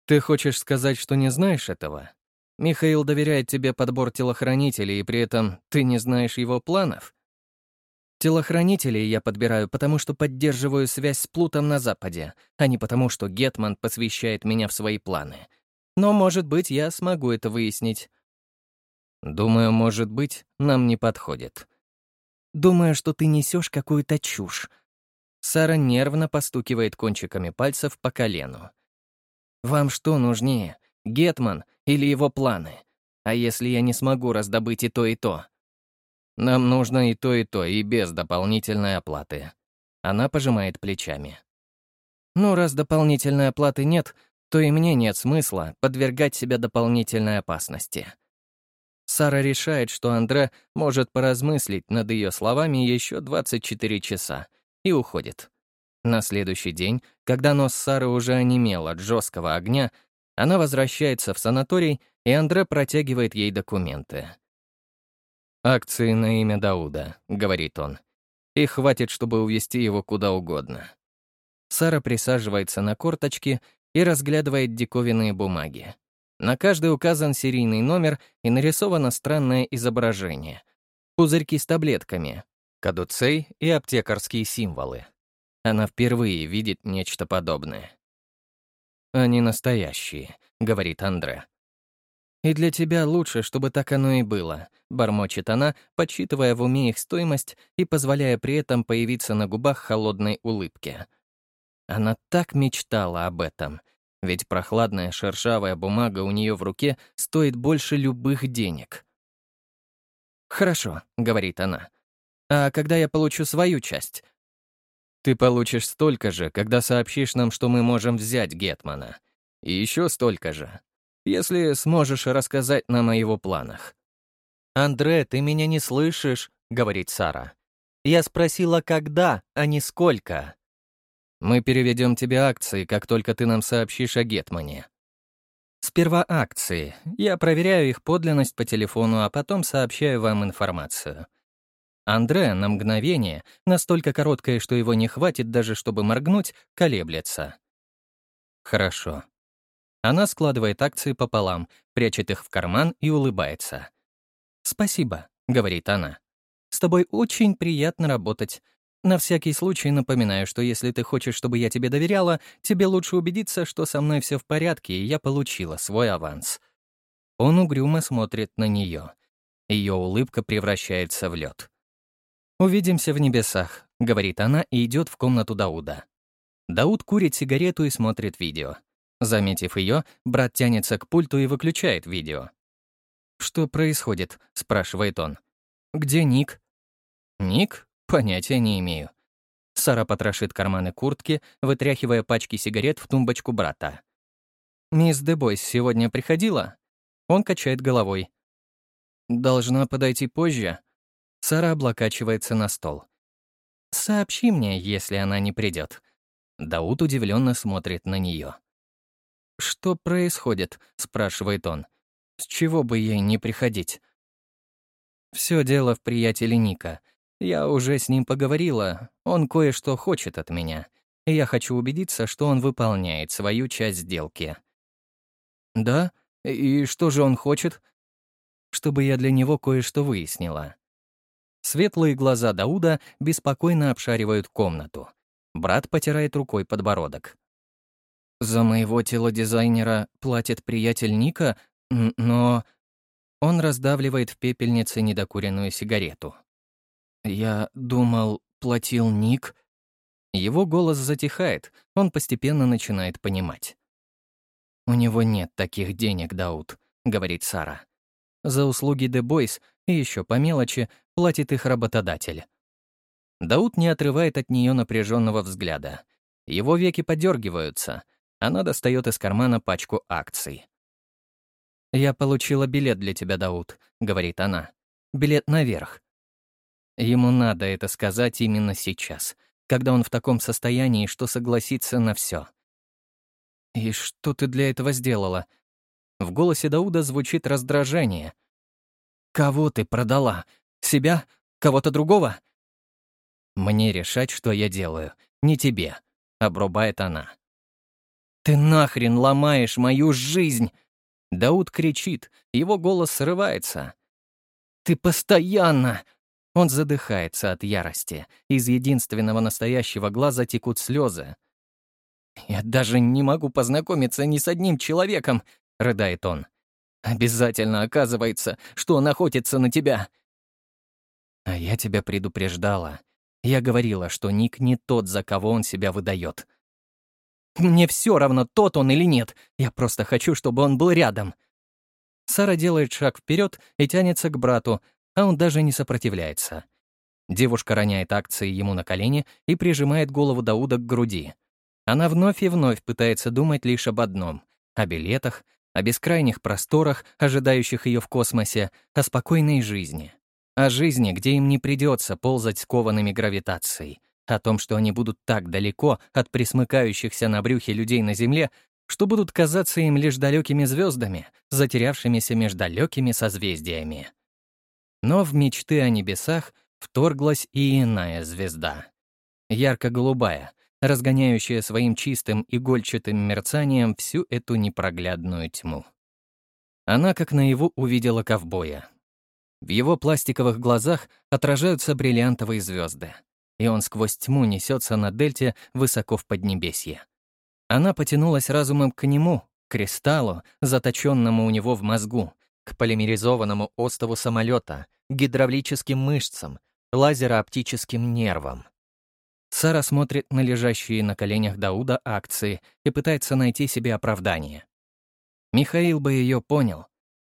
«Ты хочешь сказать, что не знаешь этого? Михаил доверяет тебе подбор телохранителей, и при этом ты не знаешь его планов?» Телохранителей я подбираю, потому что поддерживаю связь с Плутом на Западе, а не потому, что Гетман посвящает меня в свои планы. Но, может быть, я смогу это выяснить. Думаю, может быть, нам не подходит. Думаю, что ты несешь какую-то чушь. Сара нервно постукивает кончиками пальцев по колену. Вам что нужнее, Гетман или его планы? А если я не смогу раздобыть и то, и то? Нам нужно и то, и то, и без дополнительной оплаты. Она пожимает плечами. Ну, раз дополнительной оплаты нет, то и мне нет смысла подвергать себя дополнительной опасности. Сара решает, что Андре может поразмыслить над ее словами еще 24 часа, и уходит. На следующий день, когда нос Сары уже онемел от жесткого огня, она возвращается в санаторий, и Андре протягивает ей документы. «Акции на имя Дауда», — говорит он. «И хватит, чтобы увести его куда угодно». Сара присаживается на корточки и разглядывает диковинные бумаги. На каждой указан серийный номер и нарисовано странное изображение. Пузырьки с таблетками, кадуцей и аптекарские символы. Она впервые видит нечто подобное. «Они настоящие», — говорит Андре. «И для тебя лучше, чтобы так оно и было», — бормочет она, подсчитывая в уме их стоимость и позволяя при этом появиться на губах холодной улыбки. Она так мечтала об этом, ведь прохладная шершавая бумага у нее в руке стоит больше любых денег. «Хорошо», — говорит она. «А когда я получу свою часть?» Ты получишь столько же, когда сообщишь нам, что мы можем взять Гетмана. И еще столько же, если сможешь рассказать нам о его планах. «Андре, ты меня не слышишь?» — говорит Сара. «Я спросила, когда, а не сколько». «Мы переведем тебе акции, как только ты нам сообщишь о Гетмане». «Сперва акции. Я проверяю их подлинность по телефону, а потом сообщаю вам информацию». Андре на мгновение, настолько короткое, что его не хватит даже, чтобы моргнуть, колеблется. «Хорошо». Она складывает акции пополам, прячет их в карман и улыбается. «Спасибо», — говорит она. «С тобой очень приятно работать. На всякий случай напоминаю, что если ты хочешь, чтобы я тебе доверяла, тебе лучше убедиться, что со мной все в порядке, и я получила свой аванс». Он угрюмо смотрит на нее. Ее улыбка превращается в лед. «Увидимся в небесах», — говорит она и идет в комнату Дауда. Дауд курит сигарету и смотрит видео. Заметив ее, брат тянется к пульту и выключает видео. «Что происходит?» — спрашивает он. «Где Ник?» «Ник? Понятия не имею». Сара потрошит карманы куртки, вытряхивая пачки сигарет в тумбочку брата. «Мисс Дебойс сегодня приходила?» Он качает головой. «Должна подойти позже». Сара облокачивается на стол. «Сообщи мне, если она не придет. Дауд удивленно смотрит на нее. «Что происходит?» — спрашивает он. С чего бы ей не приходить? Все дело в приятеле Ника. Я уже с ним поговорила, он кое-что хочет от меня. И я хочу убедиться, что он выполняет свою часть сделки. Да? И что же он хочет? Чтобы я для него кое-что выяснила. Светлые глаза Дауда беспокойно обшаривают комнату. Брат потирает рукой подбородок. «За моего телодизайнера платит приятель Ника, но... Он раздавливает в пепельнице недокуренную сигарету. «Я думал, платил Ник?» Его голос затихает, он постепенно начинает понимать. «У него нет таких денег, Дауд», — говорит Сара. «За услуги The и еще по мелочи платит их работодатель». Дауд не отрывает от нее напряженного взгляда. Его веки подергиваются. Она достает из кармана пачку акций. «Я получила билет для тебя, Дауд», — говорит она. «Билет наверх». Ему надо это сказать именно сейчас, когда он в таком состоянии, что согласится на все. «И что ты для этого сделала?» В голосе Дауда звучит раздражение. «Кого ты продала? Себя? Кого-то другого?» «Мне решать, что я делаю, не тебе», — обрубает она. «Ты нахрен ломаешь мою жизнь!» Дауд кричит, его голос срывается. «Ты постоянно!» Он задыхается от ярости. Из единственного настоящего глаза текут слезы. «Я даже не могу познакомиться ни с одним человеком», — рыдает он. «Обязательно оказывается, что он охотится на тебя». «А я тебя предупреждала. Я говорила, что Ник не тот, за кого он себя выдает. Мне все равно, тот он или нет. Я просто хочу, чтобы он был рядом. Сара делает шаг вперед и тянется к брату, а он даже не сопротивляется. Девушка роняет акции ему на колени и прижимает голову Дауда к груди. Она вновь и вновь пытается думать лишь об одном — о билетах, о бескрайних просторах, ожидающих ее в космосе, о спокойной жизни. О жизни, где им не придется ползать скованными гравитацией, о том, что они будут так далеко от присмыкающихся на брюхе людей на Земле, что будут казаться им лишь далекими звездами, затерявшимися между далекими созвездиями. Но в мечты о небесах вторглась и иная звезда. Ярко-голубая, разгоняющая своим чистым игольчатым мерцанием всю эту непроглядную тьму. Она, как наяву, увидела ковбоя. В его пластиковых глазах отражаются бриллиантовые звезды и он сквозь тьму несется на дельте высоко в Поднебесье. Она потянулась разумом к нему, к кристаллу, заточенному у него в мозгу, к полимеризованному остову самолета, гидравлическим мышцам, лазерооптическим нервам. Сара смотрит на лежащие на коленях Дауда акции и пытается найти себе оправдание. Михаил бы ее понял.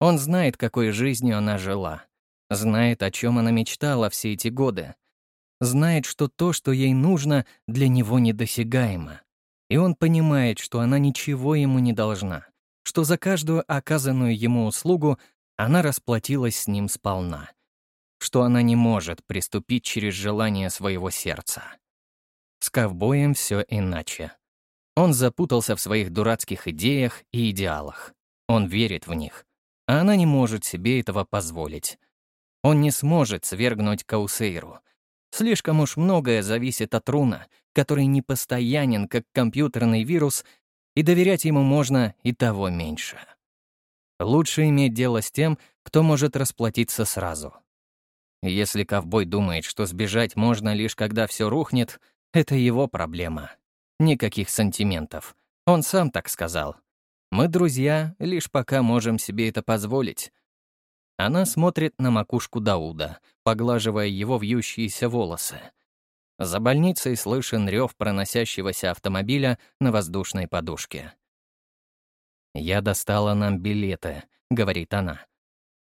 Он знает, какой жизнью она жила. Знает, о чем она мечтала все эти годы. знает, что то, что ей нужно, для него недосягаемо. И он понимает, что она ничего ему не должна, что за каждую оказанную ему услугу она расплатилась с ним сполна, что она не может приступить через желание своего сердца. С ковбоем все иначе. Он запутался в своих дурацких идеях и идеалах. Он верит в них, а она не может себе этого позволить. Он не сможет свергнуть Каусейру. Слишком уж многое зависит от Руна, который непостоянен, как компьютерный вирус, и доверять ему можно и того меньше. Лучше иметь дело с тем, кто может расплатиться сразу. Если ковбой думает, что сбежать можно лишь когда все рухнет, это его проблема. Никаких сантиментов. Он сам так сказал. Мы друзья, лишь пока можем себе это позволить. Она смотрит на макушку Дауда, поглаживая его вьющиеся волосы. За больницей слышен рев проносящегося автомобиля на воздушной подушке. «Я достала нам билеты», — говорит она.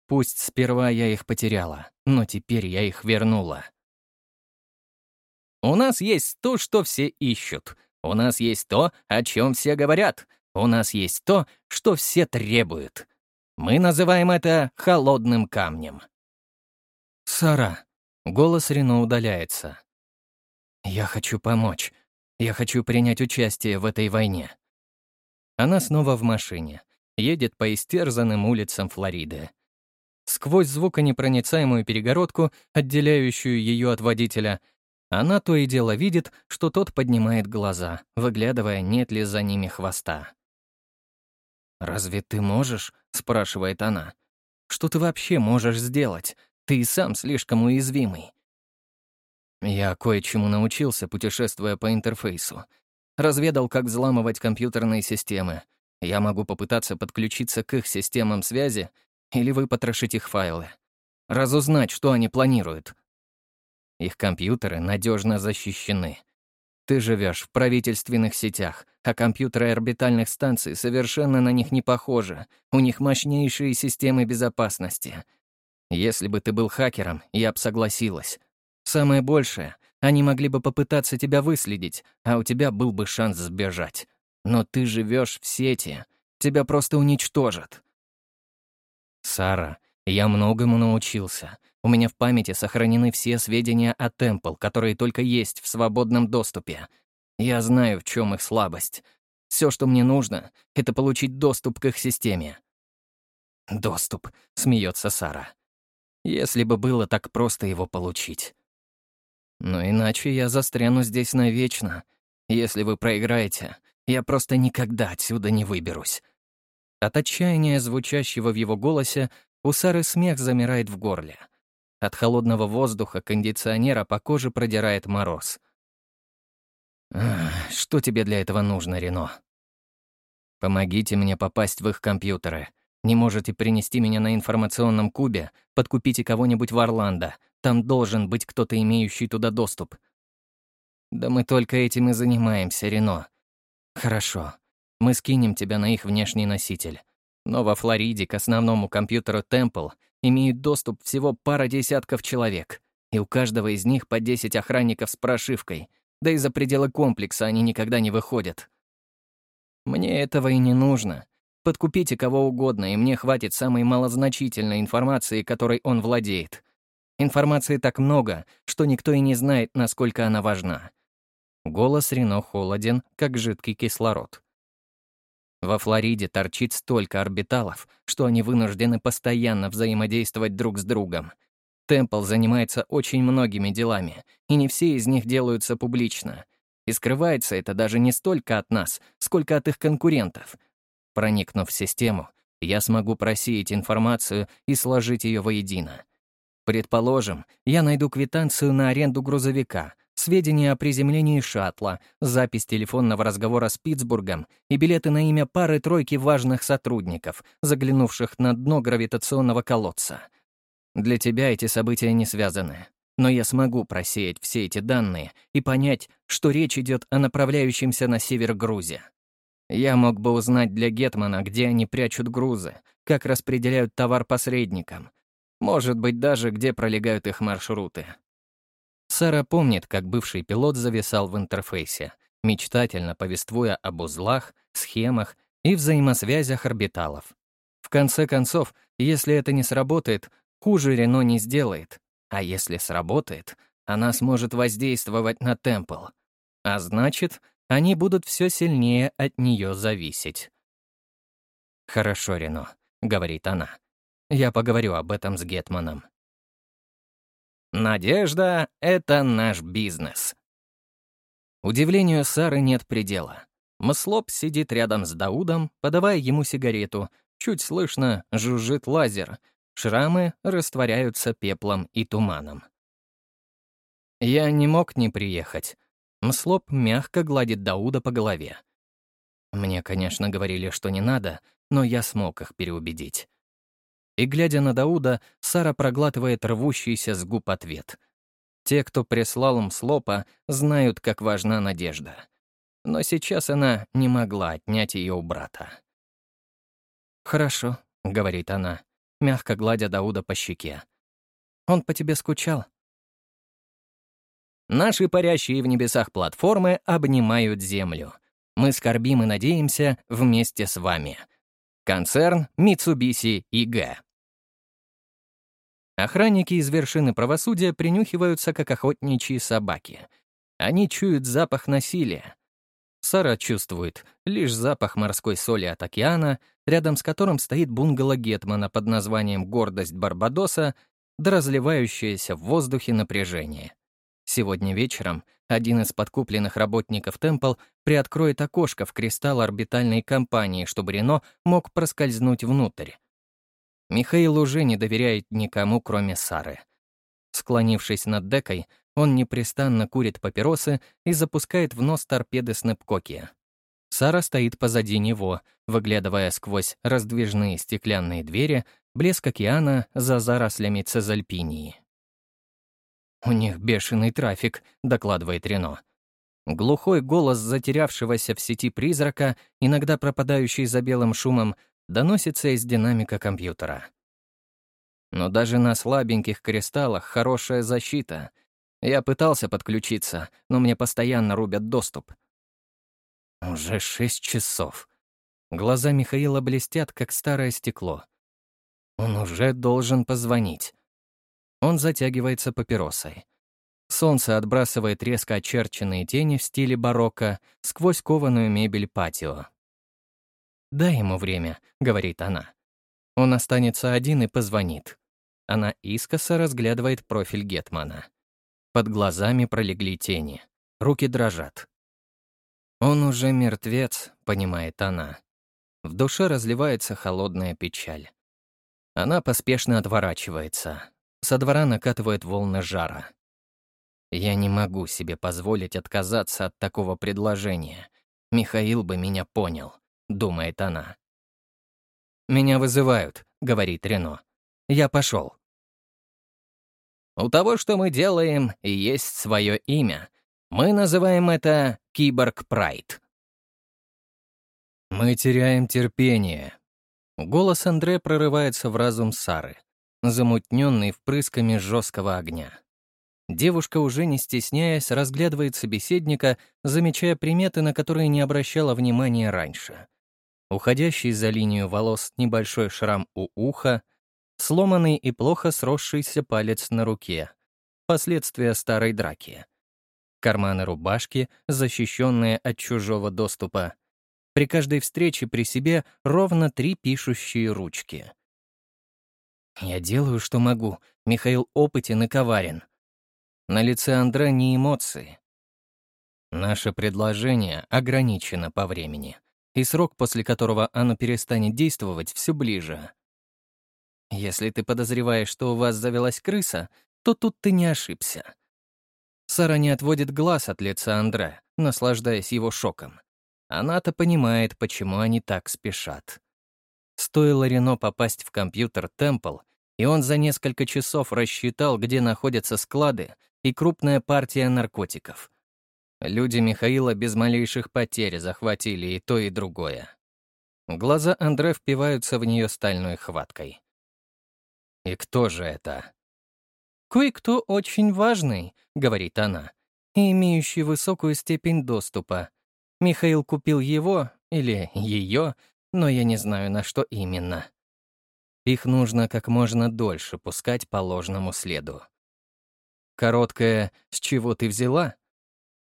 «Пусть сперва я их потеряла, но теперь я их вернула». «У нас есть то, что все ищут», у нас есть то, о чем все говорят. У нас есть то, что все требуют. Мы называем это холодным камнем. Сара. Голос Рено удаляется. Я хочу помочь. Я хочу принять участие в этой войне. Она снова в машине. Едет по истерзанным улицам Флориды. Сквозь звуконепроницаемую перегородку, отделяющую ее от водителя, она то и дело видит, что тот поднимает глаза, выглядывая, нет ли за ними хвоста. «Разве ты можешь?» — спрашивает она. «Что ты вообще можешь сделать? Ты и сам слишком уязвимый». Я кое-чему научился, путешествуя по интерфейсу. Разведал, как взламывать компьютерные системы. Я могу попытаться подключиться к их системам связи или выпотрошить их файлы. Разузнать, что они планируют, их компьютеры надежно защищены. Ты живешь в правительственных сетях, а компьютеры орбитальных станций совершенно на них не похожи. У них мощнейшие системы безопасности. Если бы ты был хакером, я бы согласилась. Самое большее, они могли бы попытаться тебя выследить, а у тебя был бы шанс сбежать. Но ты живешь в сети, тебя просто уничтожат. Сара, я многому научился. У меня в памяти сохранены все сведения о Темпл, которые только есть в свободном доступе. Я знаю, в чем их слабость. Все, что мне нужно, — это получить доступ к их системе. «Доступ», — смеется Сара. «Если бы было так просто его получить». Но иначе я застряну здесь навечно. Если вы проиграете, я просто никогда отсюда не выберусь. От отчаяния, звучащего в его голосе, у Сары смех замирает в горле. От холодного воздуха кондиционера по коже продирает мороз. «Что тебе для этого нужно, Рено?» «Помогите мне попасть в их компьютеры. Не можете принести меня на информационном кубе, подкупите кого-нибудь в Орландо. Там должен быть кто-то, имеющий туда доступ». «Да мы только этим и занимаемся, Рено». «Хорошо. Мы скинем тебя на их внешний носитель. Но во Флориде к основному компьютеру Temple имеют доступ всего пара десятков человек, и у каждого из них по 10 охранников с прошивкой, да и за пределы комплекса они никогда не выходят. Мне этого и не нужно. Подкупите кого угодно, и мне хватит самой малозначительной информации, которой он владеет. Информации так много, что никто и не знает, насколько она важна. Голос Рено холоден, как жидкий кислород. Во Флориде торчит столько орбиталов, что они вынуждены постоянно взаимодействовать друг с другом. Темпл занимается очень многими делами, и не все из них делаются публично. И скрывается это даже не столько от нас, сколько от их конкурентов. Проникнув в систему, я смогу просеять информацию и сложить ее воедино. Предположим, я найду квитанцию на аренду грузовика, сведения о приземлении шаттла, запись телефонного разговора с Питтсбургом и билеты на имя пары-тройки важных сотрудников, заглянувших на дно гравитационного колодца. Для тебя эти события не связаны. Но я смогу просеять все эти данные и понять, что речь идет о направляющемся на север грузе. Я мог бы узнать для Гетмана, где они прячут грузы, как распределяют товар посредникам, может быть, даже где пролегают их маршруты. Сара помнит, как бывший пилот зависал в интерфейсе, мечтательно повествуя об узлах, схемах и взаимосвязях орбиталов. В конце концов, если это не сработает, хуже Рено не сделает. А если сработает, она сможет воздействовать на Темпл. А значит, они будут все сильнее от нее зависеть. «Хорошо, Рено», — говорит она. «Я поговорю об этом с Гетманом». «Надежда — это наш бизнес». Удивлению Сары нет предела. Маслоп сидит рядом с Даудом, подавая ему сигарету. Чуть слышно жужжит лазер. Шрамы растворяются пеплом и туманом. Я не мог не приехать. Мслоп мягко гладит Дауда по голове. Мне, конечно, говорили, что не надо, но я смог их переубедить. И, глядя на Дауда, Сара проглатывает рвущийся с губ ответ. Те, кто прислал им слопа, знают, как важна надежда. Но сейчас она не могла отнять ее у брата. «Хорошо», — говорит она, мягко гладя Дауда по щеке. «Он по тебе скучал?» Наши парящие в небесах платформы обнимают Землю. Мы скорбим и надеемся вместе с вами. Концерн Mitsubishi IG. Охранники из вершины правосудия принюхиваются, как охотничьи собаки. Они чуют запах насилия. Сара чувствует лишь запах морской соли от океана, рядом с которым стоит бунгало Гетмана под названием «Гордость Барбадоса», да разливающееся в воздухе напряжение. Сегодня вечером один из подкупленных работников Темпл приоткроет окошко в кристалл орбитальной компании, чтобы Рено мог проскользнуть внутрь. Михаил уже не доверяет никому, кроме Сары. Склонившись над декой, он непрестанно курит папиросы и запускает в нос торпеды снэпкоки. Сара стоит позади него, выглядывая сквозь раздвижные стеклянные двери, блеск океана за зарослями цезальпинии. «У них бешеный трафик», — докладывает Рено. Глухой голос затерявшегося в сети призрака, иногда пропадающий за белым шумом, доносится из динамика компьютера. Но даже на слабеньких кристаллах хорошая защита. Я пытался подключиться, но мне постоянно рубят доступ. Уже шесть часов. Глаза Михаила блестят, как старое стекло. Он уже должен позвонить. Он затягивается папиросой. Солнце отбрасывает резко очерченные тени в стиле барокко сквозь кованую мебель патио. «Дай ему время», — говорит она. Он останется один и позвонит. Она искоса разглядывает профиль Гетмана. Под глазами пролегли тени. Руки дрожат. «Он уже мертвец», — понимает она. В душе разливается холодная печаль. Она поспешно отворачивается. Со двора накатывает волны жара. Я не могу себе позволить отказаться от такого предложения. Михаил бы меня понял, думает она. «Меня вызывают», — говорит Рено. «Я пошел». У того, что мы делаем, есть свое имя. Мы называем это «Киборг Прайд». «Мы теряем терпение». Голос Андре прорывается в разум Сары замутненный впрысками жесткого огня. Девушка, уже не стесняясь, разглядывает собеседника, замечая приметы, на которые не обращала внимания раньше. Уходящий за линию волос небольшой шрам у уха, сломанный и плохо сросшийся палец на руке, последствия старой драки. Карманы рубашки, защищенные от чужого доступа. При каждой встрече при себе ровно три пишущие ручки. Я делаю, что могу. Михаил опытен и коварен. На лице Андре не эмоции. Наше предложение ограничено по времени, и срок, после которого оно перестанет действовать, все ближе. Если ты подозреваешь, что у вас завелась крыса, то тут ты не ошибся. Сара не отводит глаз от лица Андре, наслаждаясь его шоком. Она-то понимает, почему они так спешат. Стоило Рено попасть в компьютер Темпл, и он за несколько часов рассчитал, где находятся склады и крупная партия наркотиков. Люди Михаила без малейших потерь захватили и то, и другое. Глаза Андре впиваются в нее стальной хваткой. «И кто же это?» «Кое-кто очень важный», — говорит она, и имеющий высокую степень доступа. Михаил купил его или ее, но я не знаю, на что именно. Их нужно как можно дольше пускать по ложному следу. Короткое «С чего ты взяла?»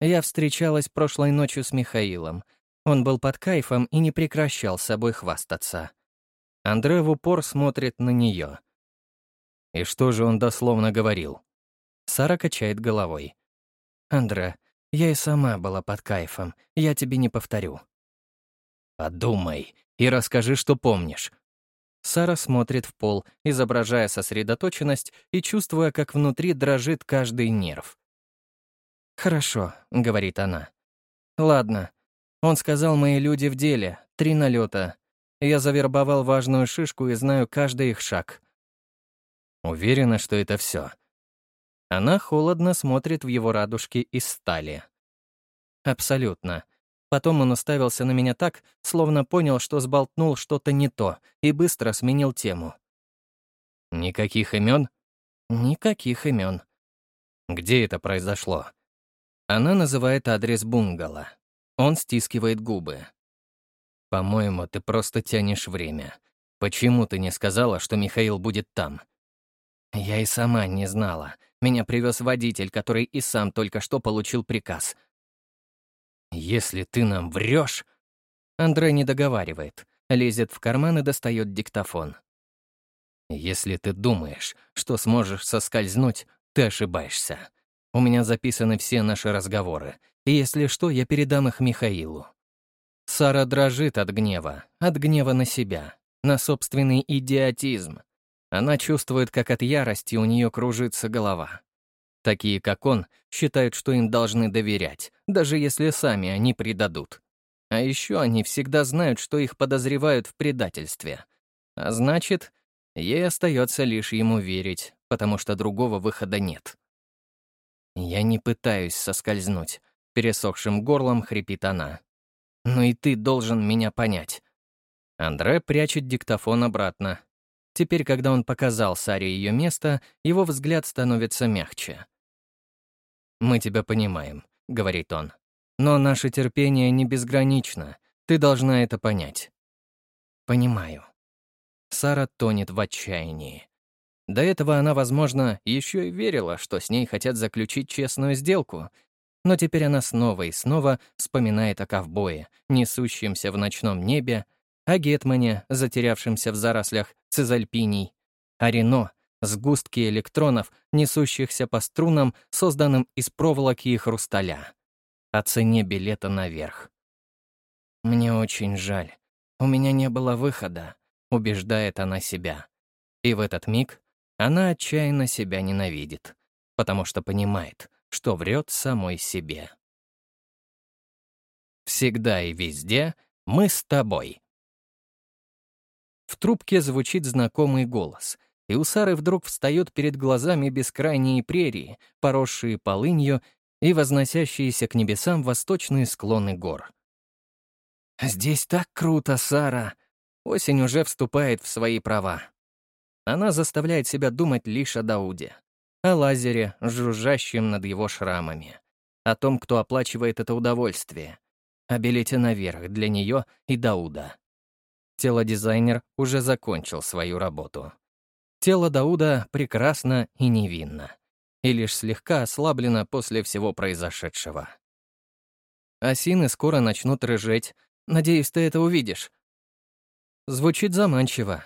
Я встречалась прошлой ночью с Михаилом. Он был под кайфом и не прекращал собой хвастаться. Андре в упор смотрит на нее. И что же он дословно говорил? Сара качает головой. «Андре, я и сама была под кайфом, я тебе не повторю». «Подумай и расскажи, что помнишь. Сара смотрит в пол, изображая сосредоточенность и чувствуя, как внутри дрожит каждый нерв. «Хорошо», — говорит она. «Ладно. Он сказал, мои люди в деле. Три налета. Я завербовал важную шишку и знаю каждый их шаг». Уверена, что это все. Она холодно смотрит в его радужки из стали. «Абсолютно. Потом он уставился на меня так, словно понял, что сболтнул что-то не то, и быстро сменил тему. «Никаких имен?» «Никаких имен». «Где это произошло?» Она называет адрес бунгало. Он стискивает губы. «По-моему, ты просто тянешь время. Почему ты не сказала, что Михаил будет там?» «Я и сама не знала. Меня привез водитель, который и сам только что получил приказ — «Если ты нам врешь...» Андрей не договаривает, лезет в карман и достает диктофон. «Если ты думаешь, что сможешь соскользнуть, ты ошибаешься. У меня записаны все наши разговоры, и если что, я передам их Михаилу». Сара дрожит от гнева, от гнева на себя, на собственный идиотизм. Она чувствует, как от ярости у нее кружится голова. Такие, как он, считают, что им должны доверять, даже если сами они предадут. А еще они всегда знают, что их подозревают в предательстве. А значит, ей остается лишь ему верить, потому что другого выхода нет. «Я не пытаюсь соскользнуть», — пересохшим горлом хрипит она. «Но и ты должен меня понять». Андре прячет диктофон обратно. Теперь, когда он показал Саре ее место, его взгляд становится мягче. «Мы тебя понимаем», — говорит он. «Но наше терпение не безгранично. Ты должна это понять». «Понимаю». Сара тонет в отчаянии. До этого она, возможно, еще и верила, что с ней хотят заключить честную сделку. Но теперь она снова и снова вспоминает о ковбое, несущемся в ночном небе, о Гетмане, затерявшемся в зарослях цизальпиний, о Рено, сгустки электронов, несущихся по струнам, созданным из проволоки и хрусталя. О цене билета наверх. «Мне очень жаль. У меня не было выхода», — убеждает она себя. И в этот миг она отчаянно себя ненавидит, потому что понимает, что врет самой себе. Всегда и везде мы с тобой. В трубке звучит знакомый голос — и у Сары вдруг встает перед глазами бескрайние прерии, поросшие полынью и возносящиеся к небесам восточные склоны гор. «Здесь так круто, Сара!» Осень уже вступает в свои права. Она заставляет себя думать лишь о Дауде, о лазере, жужжащем над его шрамами, о том, кто оплачивает это удовольствие, о билете наверх для нее и Дауда. Телодизайнер уже закончил свою работу. Тело Дауда прекрасно и невинно, и лишь слегка ослаблено после всего произошедшего. Осины скоро начнут рыжеть. Надеюсь, ты это увидишь. Звучит заманчиво.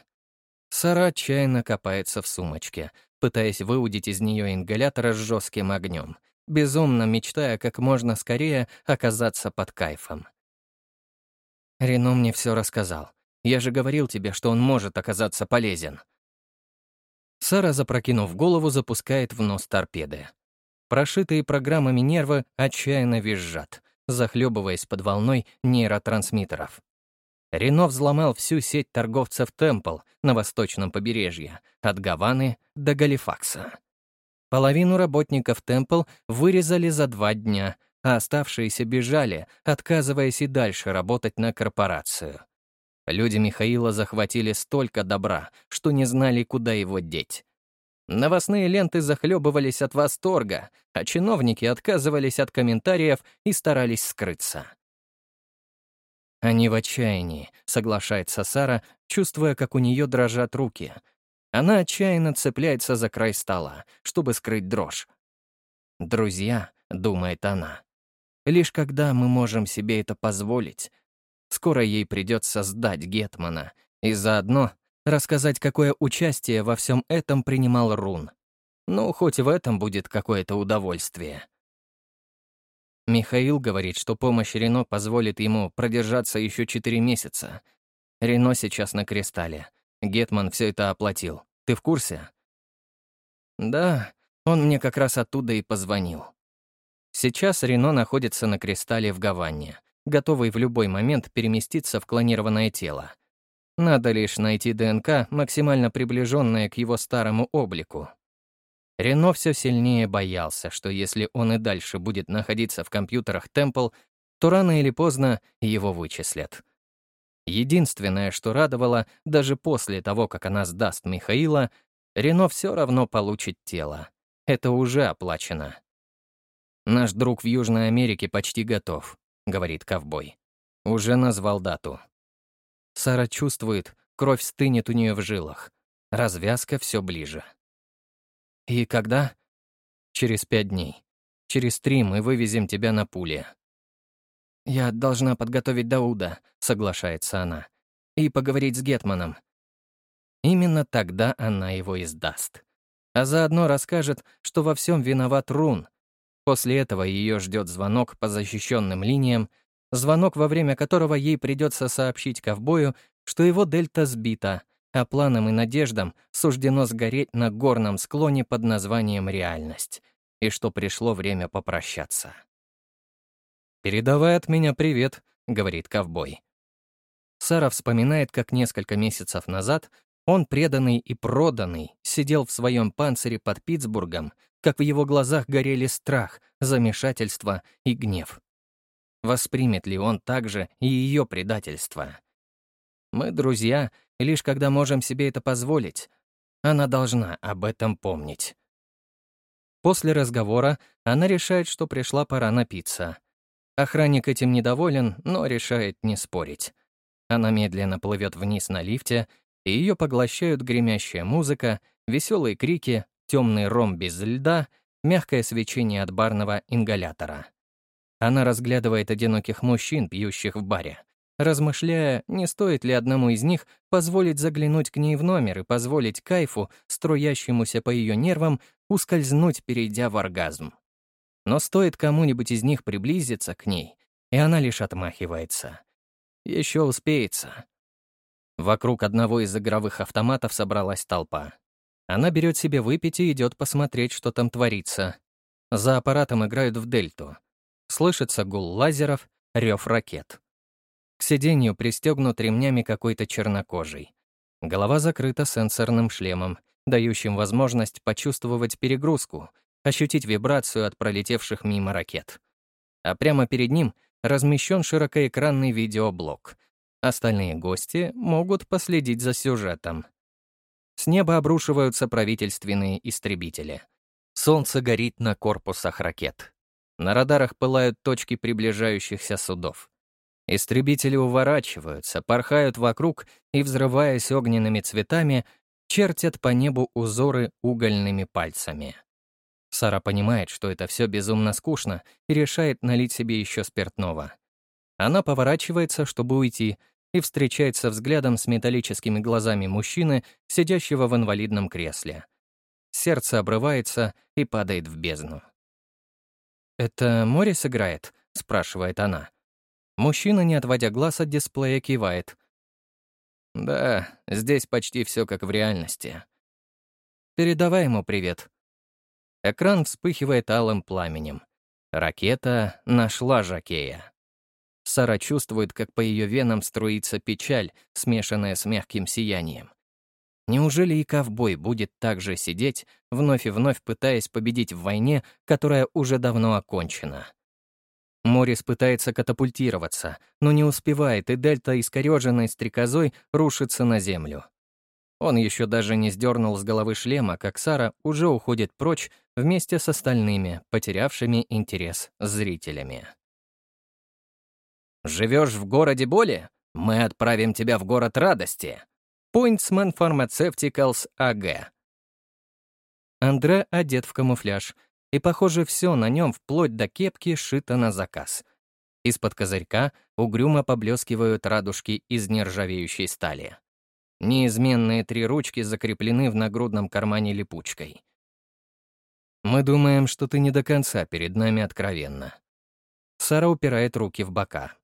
Сара отчаянно копается в сумочке, пытаясь выудить из нее ингалятор с жестким огнем, безумно мечтая как можно скорее оказаться под кайфом. Рено мне все рассказал. Я же говорил тебе, что он может оказаться полезен. Сара, запрокинув голову, запускает в нос торпеды. Прошитые программами нервы отчаянно визжат, захлебываясь под волной нейротрансмиттеров. Рено взломал всю сеть торговцев Темпл на восточном побережье, от Гаваны до Галифакса. Половину работников Темпл вырезали за два дня, а оставшиеся бежали, отказываясь и дальше работать на корпорацию. Люди Михаила захватили столько добра, что не знали, куда его деть. Новостные ленты захлебывались от восторга, а чиновники отказывались от комментариев и старались скрыться. Они в отчаянии, соглашается Сара, чувствуя, как у нее дрожат руки. Она отчаянно цепляется за край стола, чтобы скрыть дрожь. «Друзья», — думает она, — «лишь когда мы можем себе это позволить, скоро ей придется сдать Гетмана и заодно рассказать, какое участие во всем этом принимал Рун. Ну, хоть в этом будет какое-то удовольствие. Михаил говорит, что помощь Рено позволит ему продержаться еще четыре месяца. Рено сейчас на Кристалле. Гетман все это оплатил. Ты в курсе? Да, он мне как раз оттуда и позвонил. Сейчас Рено находится на Кристалле в Гаванне, готовый в любой момент переместиться в клонированное тело. Надо лишь найти ДНК, максимально приближенное к его старому облику. Рено все сильнее боялся, что если он и дальше будет находиться в компьютерах Темпл, то рано или поздно его вычислят. Единственное, что радовало, даже после того, как она сдаст Михаила, Рено все равно получит тело. Это уже оплачено. «Наш друг в Южной Америке почти готов», — говорит ковбой. Уже назвал дату. Сара чувствует, кровь стынет у нее в жилах. Развязка все ближе. «И когда?» «Через пять дней. Через три мы вывезем тебя на пуле». «Я должна подготовить Дауда», — соглашается она, «и поговорить с Гетманом». Именно тогда она его издаст. А заодно расскажет, что во всем виноват Рун. После этого ее ждет звонок по защищенным линиям — звонок, во время которого ей придется сообщить ковбою, что его дельта сбита, а планам и надеждам суждено сгореть на горном склоне под названием «Реальность», и что пришло время попрощаться. «Передавай от меня привет», — говорит ковбой. Сара вспоминает, как несколько месяцев назад он, преданный и проданный, сидел в своем панцире под Питтсбургом, как в его глазах горели страх, замешательство и гнев. Воспримет ли он также и ее предательство? Мы друзья, лишь когда можем себе это позволить, она должна об этом помнить. После разговора она решает, что пришла пора напиться. Охранник этим недоволен, но решает не спорить. Она медленно плывет вниз на лифте, и ее поглощают гремящая музыка, веселые крики, темный ром без льда, мягкое свечение от барного ингалятора. Она разглядывает одиноких мужчин, пьющих в баре, размышляя, не стоит ли одному из них позволить заглянуть к ней в номер и позволить кайфу, струящемуся по ее нервам, ускользнуть, перейдя в оргазм. Но стоит кому-нибудь из них приблизиться к ней, и она лишь отмахивается. Еще успеется. Вокруг одного из игровых автоматов собралась толпа. Она берет себе выпить и идет посмотреть, что там творится. За аппаратом играют в дельту. Слышится гул лазеров, рев ракет. К сиденью пристегнут ремнями какой-то чернокожий. Голова закрыта сенсорным шлемом, дающим возможность почувствовать перегрузку, ощутить вибрацию от пролетевших мимо ракет. А прямо перед ним размещен широкоэкранный видеоблок. Остальные гости могут последить за сюжетом. С неба обрушиваются правительственные истребители. Солнце горит на корпусах ракет. На радарах пылают точки приближающихся судов. Истребители уворачиваются, порхают вокруг и, взрываясь огненными цветами, чертят по небу узоры угольными пальцами. Сара понимает, что это все безумно скучно, и решает налить себе еще спиртного. Она поворачивается, чтобы уйти, и встречается взглядом с металлическими глазами мужчины, сидящего в инвалидном кресле. Сердце обрывается и падает в бездну. «Это Морис играет?» — спрашивает она. Мужчина, не отводя глаз от дисплея, кивает. «Да, здесь почти все как в реальности». «Передавай ему привет». Экран вспыхивает алым пламенем. Ракета нашла Жакея. Сара чувствует, как по ее венам струится печаль, смешанная с мягким сиянием. Неужели и ковбой будет так же сидеть, вновь и вновь пытаясь победить в войне, которая уже давно окончена? Морис пытается катапультироваться, но не успевает, и дельта, искореженной стрекозой, рушится на землю. Он еще даже не сдернул с головы шлема, как Сара уже уходит прочь вместе с остальными, потерявшими интерес зрителями. «Живешь в городе боли? Мы отправим тебя в город радости!» Pointsman Pharmaceuticals AG. Андре одет в камуфляж, и, похоже, все на нем, вплоть до кепки, шито на заказ. Из-под козырька угрюмо поблескивают радужки из нержавеющей стали. Неизменные три ручки закреплены в нагрудном кармане липучкой. Мы думаем, что ты не до конца перед нами откровенна. Сара упирает руки в бока.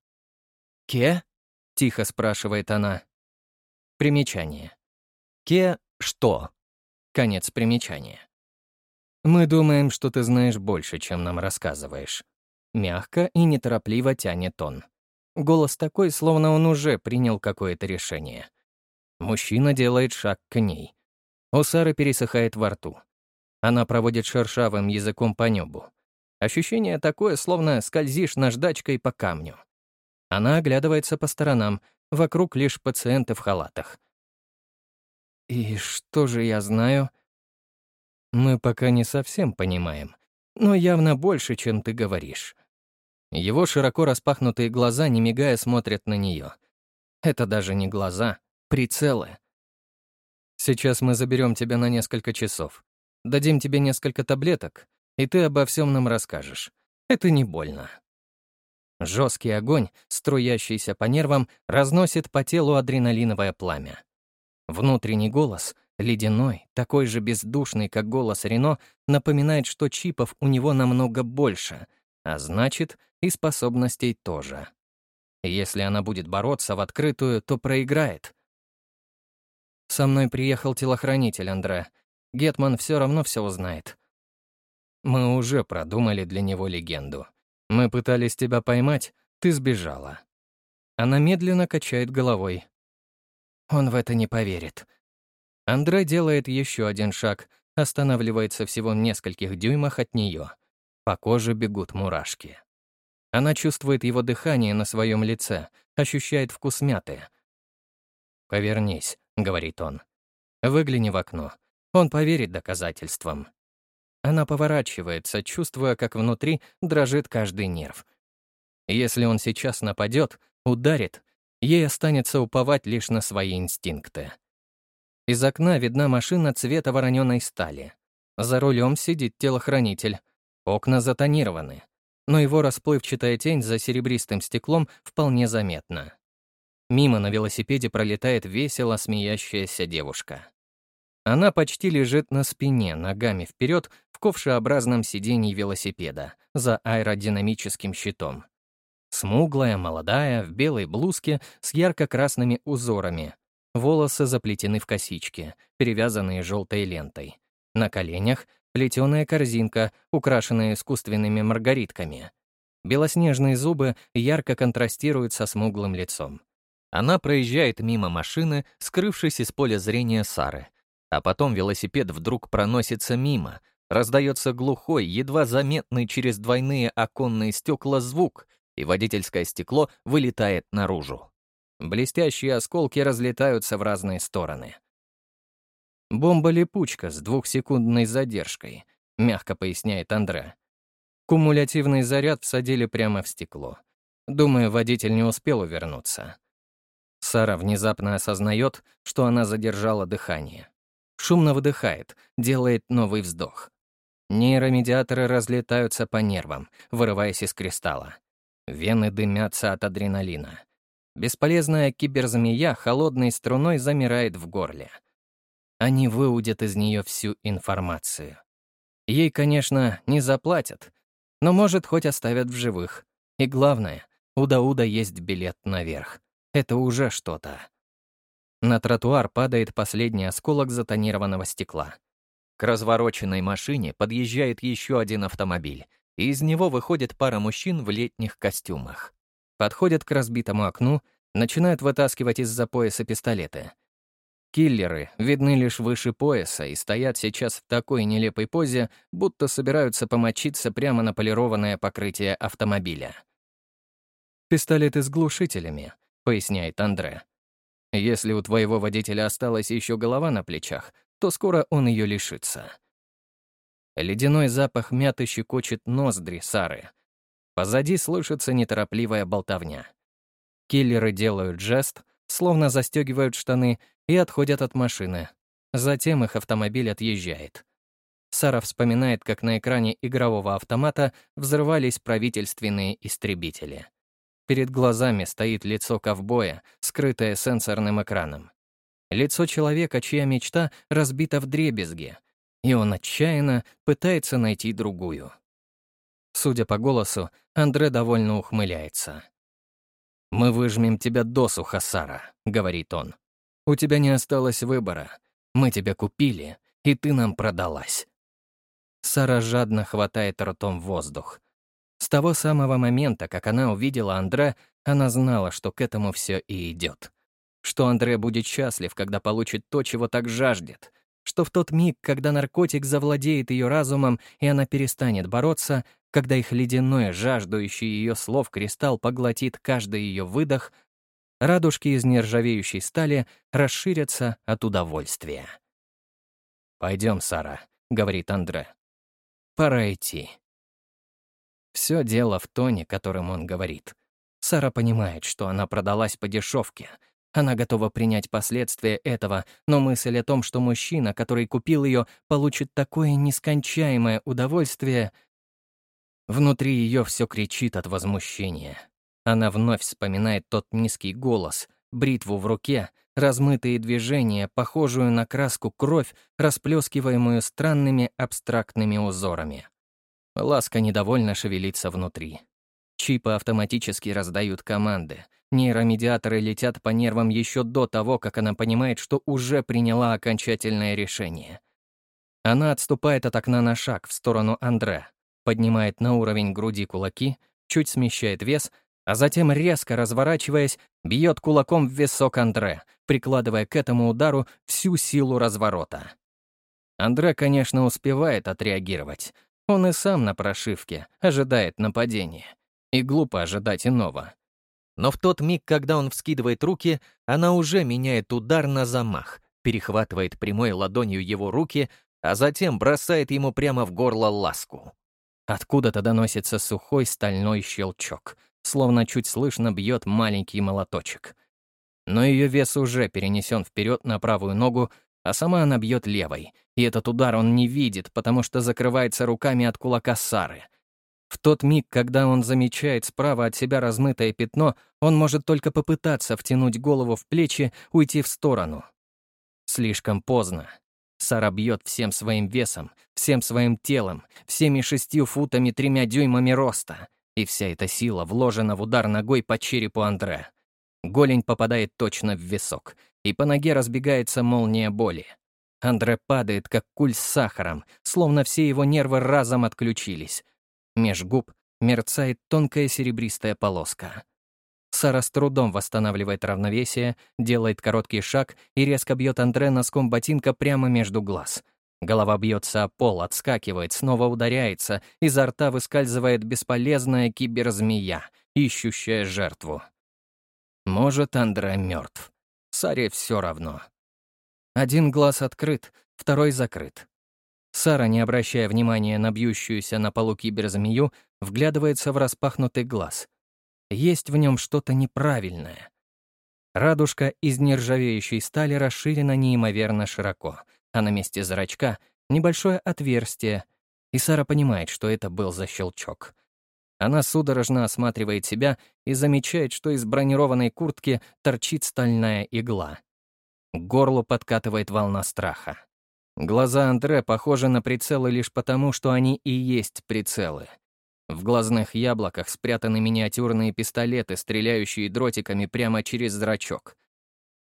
«Ке?» — тихо спрашивает она. Примечание. «Ке что?» Конец примечания. Мы думаем, что ты знаешь больше, чем нам рассказываешь. Мягко и неторопливо тянет он. Голос такой, словно он уже принял какое-то решение. Мужчина делает шаг к ней. У Сары пересыхает во рту. Она проводит шершавым языком по небу. Ощущение такое, словно скользишь наждачкой по камню. Она оглядывается по сторонам, вокруг лишь пациенты в халатах. «И что же я знаю?» «Мы пока не совсем понимаем, но явно больше, чем ты говоришь». Его широко распахнутые глаза, не мигая, смотрят на нее. Это даже не глаза, Прицелы. Сейчас мы заберем тебя на несколько часов. Дадим тебе несколько таблеток, и ты обо всем нам расскажешь. Это не больно. Жесткий огонь, струящийся по нервам, разносит по телу адреналиновое пламя. Внутренний голос, ледяной, такой же бездушный, как голос Рено, напоминает, что чипов у него намного больше, а значит, и способностей тоже. Если она будет бороться в открытую, то проиграет — со мной приехал телохранитель, Андре. Гетман все равно все узнает. Мы уже продумали для него легенду. Мы пытались тебя поймать, ты сбежала. Она медленно качает головой. Он в это не поверит. Андре делает еще один шаг, останавливается всего в нескольких дюймах от нее. По коже бегут мурашки. Она чувствует его дыхание на своем лице, ощущает вкус мяты. «Повернись», — говорит он. «Выгляни в окно. Он поверит доказательствам». Она поворачивается, чувствуя, как внутри дрожит каждый нерв. Если он сейчас нападет, ударит, ей останется уповать лишь на свои инстинкты. Из окна видна машина цвета вороненой стали. За рулем сидит телохранитель. Окна затонированы, но его расплывчатая тень за серебристым стеклом вполне заметна. Мимо на велосипеде пролетает весело смеящаяся девушка. Она почти лежит на спине, ногами вперед, в ковшеобразном сидении велосипеда, за аэродинамическим щитом. Смуглая, молодая, в белой блузке с ярко-красными узорами. Волосы заплетены в косички, перевязанные желтой лентой. На коленях — плетеная корзинка, украшенная искусственными маргаритками. Белоснежные зубы ярко контрастируют со смуглым лицом. Она проезжает мимо машины, скрывшись из поля зрения Сары. А потом велосипед вдруг проносится мимо. Раздается глухой, едва заметный через двойные оконные стекла звук, и водительское стекло вылетает наружу. Блестящие осколки разлетаются в разные стороны. «Бомба-липучка с двухсекундной задержкой», — мягко поясняет Андре. Кумулятивный заряд всадили прямо в стекло. Думаю, водитель не успел увернуться. Сара внезапно осознает, что она задержала дыхание. Шумно выдыхает, делает новый вздох. Нейромедиаторы разлетаются по нервам, вырываясь из кристалла. Вены дымятся от адреналина. Бесполезная киберзмея холодной струной замирает в горле. Они выудят из нее всю информацию. Ей, конечно, не заплатят, но, может, хоть оставят в живых. И главное, у Дауда есть билет наверх. Это уже что-то. На тротуар падает последний осколок затонированного стекла. К развороченной машине подъезжает еще один автомобиль, и из него выходит пара мужчин в летних костюмах. Подходят к разбитому окну, начинают вытаскивать из-за пояса пистолеты. Киллеры видны лишь выше пояса и стоят сейчас в такой нелепой позе, будто собираются помочиться прямо на полированное покрытие автомобиля. Пистолеты с глушителями, — поясняет Андре. Если у твоего водителя осталась еще голова на плечах, то скоро он ее лишится. Ледяной запах мяты щекочет ноздри Сары. Позади слышится неторопливая болтовня. Киллеры делают жест, словно застегивают штаны, и отходят от машины. Затем их автомобиль отъезжает. Сара вспоминает, как на экране игрового автомата взрывались правительственные истребители. Перед глазами стоит лицо ковбоя, скрытое сенсорным экраном. Лицо человека, чья мечта разбита в дребезги, и он отчаянно пытается найти другую. Судя по голосу, Андре довольно ухмыляется. «Мы выжмем тебя досуха, Сара», — говорит он. «У тебя не осталось выбора. Мы тебя купили, и ты нам продалась». Сара жадно хватает ртом воздух. С того самого момента, как она увидела Андре, она знала, что к этому все и идет. Что Андре будет счастлив, когда получит то, чего так жаждет. Что в тот миг, когда наркотик завладеет ее разумом, и она перестанет бороться, когда их ледяной, жаждущий ее слов кристалл поглотит каждый ее выдох, радужки из нержавеющей стали расширятся от удовольствия. «Пойдем, Сара», — говорит Андре. «Пора идти». Все дело в тоне, которым он говорит. Сара понимает, что она продалась по дешевке. Она готова принять последствия этого, но мысль о том, что мужчина, который купил ее, получит такое нескончаемое удовольствие... Внутри ее все кричит от возмущения. Она вновь вспоминает тот низкий голос, бритву в руке, размытые движения, похожую на краску кровь, расплескиваемую странными абстрактными узорами. Ласка недовольно шевелится внутри. Чипы автоматически раздают команды. Нейромедиаторы летят по нервам еще до того, как она понимает, что уже приняла окончательное решение. Она отступает от окна на шаг в сторону Андре, поднимает на уровень груди кулаки, чуть смещает вес, а затем, резко разворачиваясь, бьет кулаком в висок Андре, прикладывая к этому удару всю силу разворота. Андре, конечно, успевает отреагировать, он и сам на прошивке, ожидает нападения. И глупо ожидать иного. Но в тот миг, когда он вскидывает руки, она уже меняет удар на замах, перехватывает прямой ладонью его руки, а затем бросает ему прямо в горло ласку. Откуда-то доносится сухой стальной щелчок, словно чуть слышно бьет маленький молоточек. Но ее вес уже перенесен вперед на правую ногу, а сама она бьет левой, и этот удар он не видит, потому что закрывается руками от кулака Сары. В тот миг, когда он замечает справа от себя размытое пятно, он может только попытаться втянуть голову в плечи, уйти в сторону. Слишком поздно. Сара бьет всем своим весом, всем своим телом, всеми шестью футами тремя дюймами роста. И вся эта сила вложена в удар ногой по черепу Андре. Голень попадает точно в висок, и по ноге разбегается молния боли. Андре падает, как куль с сахаром, словно все его нервы разом отключились. Меж губ мерцает тонкая серебристая полоска. Сара с трудом восстанавливает равновесие, делает короткий шаг и резко бьет Андре носком ботинка прямо между глаз. Голова бьется о пол, отскакивает, снова ударяется, изо рта выскальзывает бесполезная киберзмея, ищущая жертву. Может, Андре мертв. Саре все равно. Один глаз открыт, второй закрыт. Сара, не обращая внимания на бьющуюся на полу киберзмею, вглядывается в распахнутый глаз. Есть в нем что-то неправильное. Радужка из нержавеющей стали расширена неимоверно широко, а на месте зрачка — небольшое отверстие, и Сара понимает, что это был за щелчок. Она судорожно осматривает себя и замечает, что из бронированной куртки торчит стальная игла. К горлу подкатывает волна страха. Глаза Андре похожи на прицелы лишь потому, что они и есть прицелы. В глазных яблоках спрятаны миниатюрные пистолеты, стреляющие дротиками прямо через зрачок.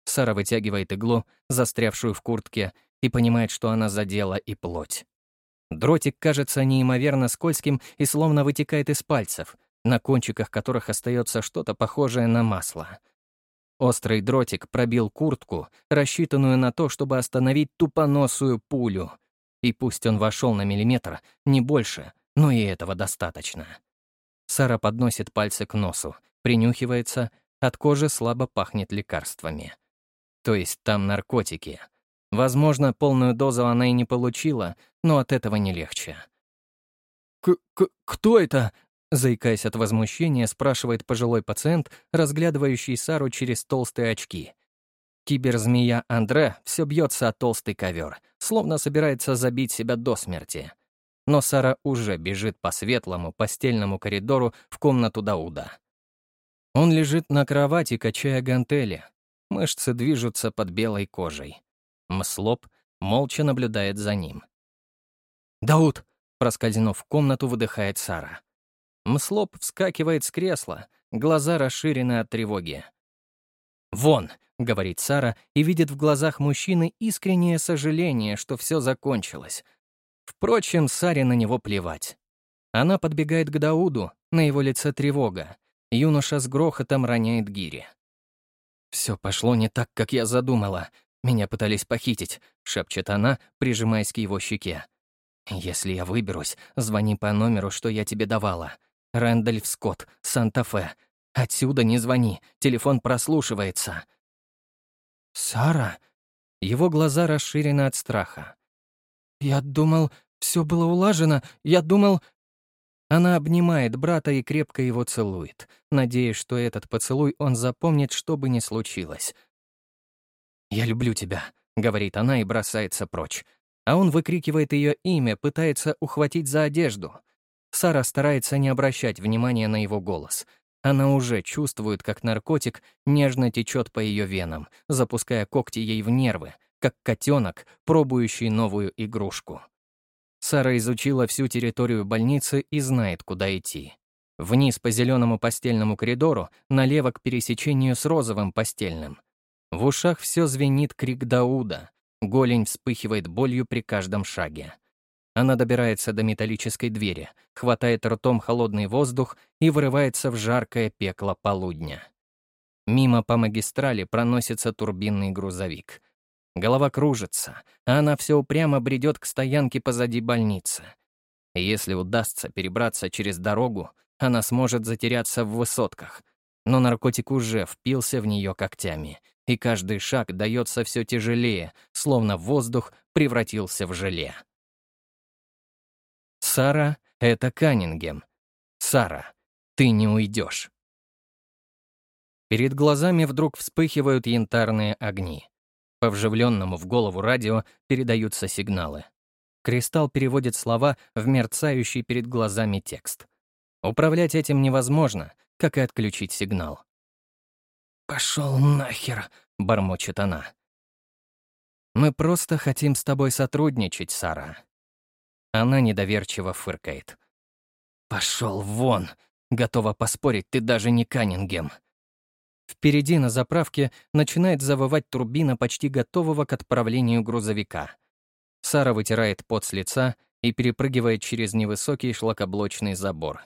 Сара вытягивает иглу, застрявшую в куртке, и понимает, что она задела и плоть. Дротик кажется неимоверно скользким и словно вытекает из пальцев, на кончиках которых остается что-то похожее на масло — Острый дротик пробил куртку, рассчитанную на то, чтобы остановить тупоносую пулю. И пусть он вошел на миллиметр, не больше, но и этого достаточно. Сара подносит пальцы к носу, принюхивается, от кожи слабо пахнет лекарствами. То есть там наркотики. Возможно, полную дозу она и не получила, но от этого не легче. К -к «Кто это?» Заикаясь от возмущения, спрашивает пожилой пациент, разглядывающий Сару через толстые очки. Киберзмея Андре все бьется о толстый ковер, словно собирается забить себя до смерти. Но Сара уже бежит по светлому постельному коридору в комнату Дауда. Он лежит на кровати, качая гантели. Мышцы движутся под белой кожей. Мслоп молча наблюдает за ним. «Дауд!» — проскользнув в комнату, выдыхает Сара. Мслоп вскакивает с кресла, глаза расширены от тревоги. «Вон!» — говорит Сара и видит в глазах мужчины искреннее сожаление, что все закончилось. Впрочем, Саре на него плевать. Она подбегает к Дауду, на его лице тревога. Юноша с грохотом роняет гири. «Все пошло не так, как я задумала. Меня пытались похитить», — шепчет она, прижимаясь к его щеке. «Если я выберусь, звони по номеру, что я тебе давала. Рэндальф Скотт, Санта-Фе. Отсюда не звони, телефон прослушивается». «Сара?» Его глаза расширены от страха. «Я думал, все было улажено. Я думал...» Она обнимает брата и крепко его целует, надеясь, что этот поцелуй он запомнит, что бы ни случилось. «Я люблю тебя», — говорит она и бросается прочь. А он выкрикивает ее имя, пытается ухватить за одежду. Сара старается не обращать внимания на его голос. Она уже чувствует, как наркотик нежно течет по ее венам, запуская когти ей в нервы, как котенок, пробующий новую игрушку. Сара изучила всю территорию больницы и знает, куда идти. Вниз по зеленому постельному коридору, налево к пересечению с розовым постельным. В ушах все звенит крик Дауда. Голень вспыхивает болью при каждом шаге. Она добирается до металлической двери, хватает ртом холодный воздух и вырывается в жаркое пекло полудня. Мимо по магистрали проносится турбинный грузовик. Голова кружится, а она все упрямо бредет к стоянке позади больницы. Если удастся перебраться через дорогу, она сможет затеряться в высотках. Но наркотик уже впился в нее когтями, и каждый шаг дается все тяжелее, словно воздух превратился в желе. Сара — это Каннингем. Сара, ты не уйдешь. Перед глазами вдруг вспыхивают янтарные огни. По вживленному в голову радио передаются сигналы. Кристалл переводит слова в мерцающий перед глазами текст. Управлять этим невозможно, как и отключить сигнал. «Пошел нахер!» — бормочет она. «Мы просто хотим с тобой сотрудничать, Сара». Она недоверчиво фыркает. «Пошел вон! Готова поспорить, ты даже не Каннингем!» Впереди на заправке начинает завывать турбина почти готового к отправлению грузовика. Сара вытирает пот с лица и перепрыгивает через невысокий шлакоблочный забор.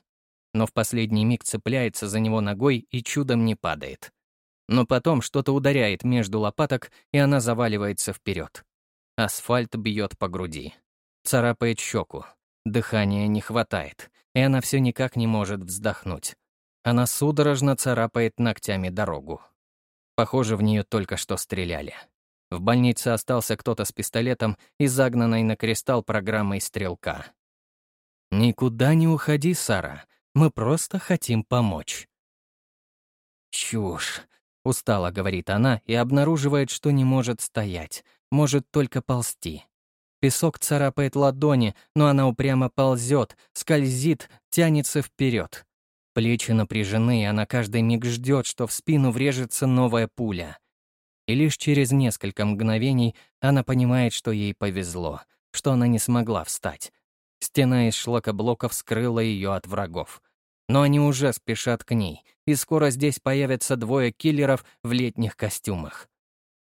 Но в последний миг цепляется за него ногой и чудом не падает. Но потом что-то ударяет между лопаток, и она заваливается вперед. Асфальт бьет по груди. Царапает щеку. Дыхания не хватает, и она все никак не может вздохнуть. Она судорожно царапает ногтями дорогу. Похоже, в нее только что стреляли. В больнице остался кто-то с пистолетом и загнанной на кристалл программой стрелка. «Никуда не уходи, Сара. Мы просто хотим помочь». «Чушь», — устало говорит она и обнаруживает, что не может стоять, может только ползти. Песок царапает ладони, но она упрямо ползет, скользит, тянется вперед. Плечи напряжены, и она каждый миг ждет, что в спину врежется новая пуля. И лишь через несколько мгновений она понимает, что ей повезло, что она не смогла встать. Стена из шлакоблоков скрыла ее от врагов. Но они уже спешат к ней, и скоро здесь появятся двое киллеров в летних костюмах.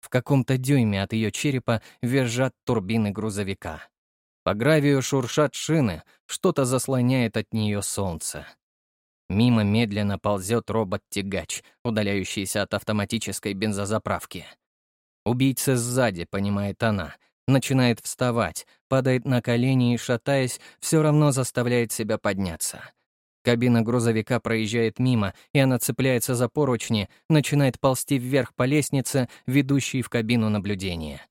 В каком-то дюйме от ее черепа визжат турбины грузовика. По гравию шуршат шины, что-то заслоняет от нее солнце. Мимо медленно ползет робот-тягач, удаляющийся от автоматической бензозаправки. Убийца сзади, понимает она, начинает вставать, падает на колени и, шатаясь, все равно заставляет себя подняться. Кабина грузовика проезжает мимо, и она цепляется за поручни, начинает ползти вверх по лестнице, ведущей в кабину наблюдения.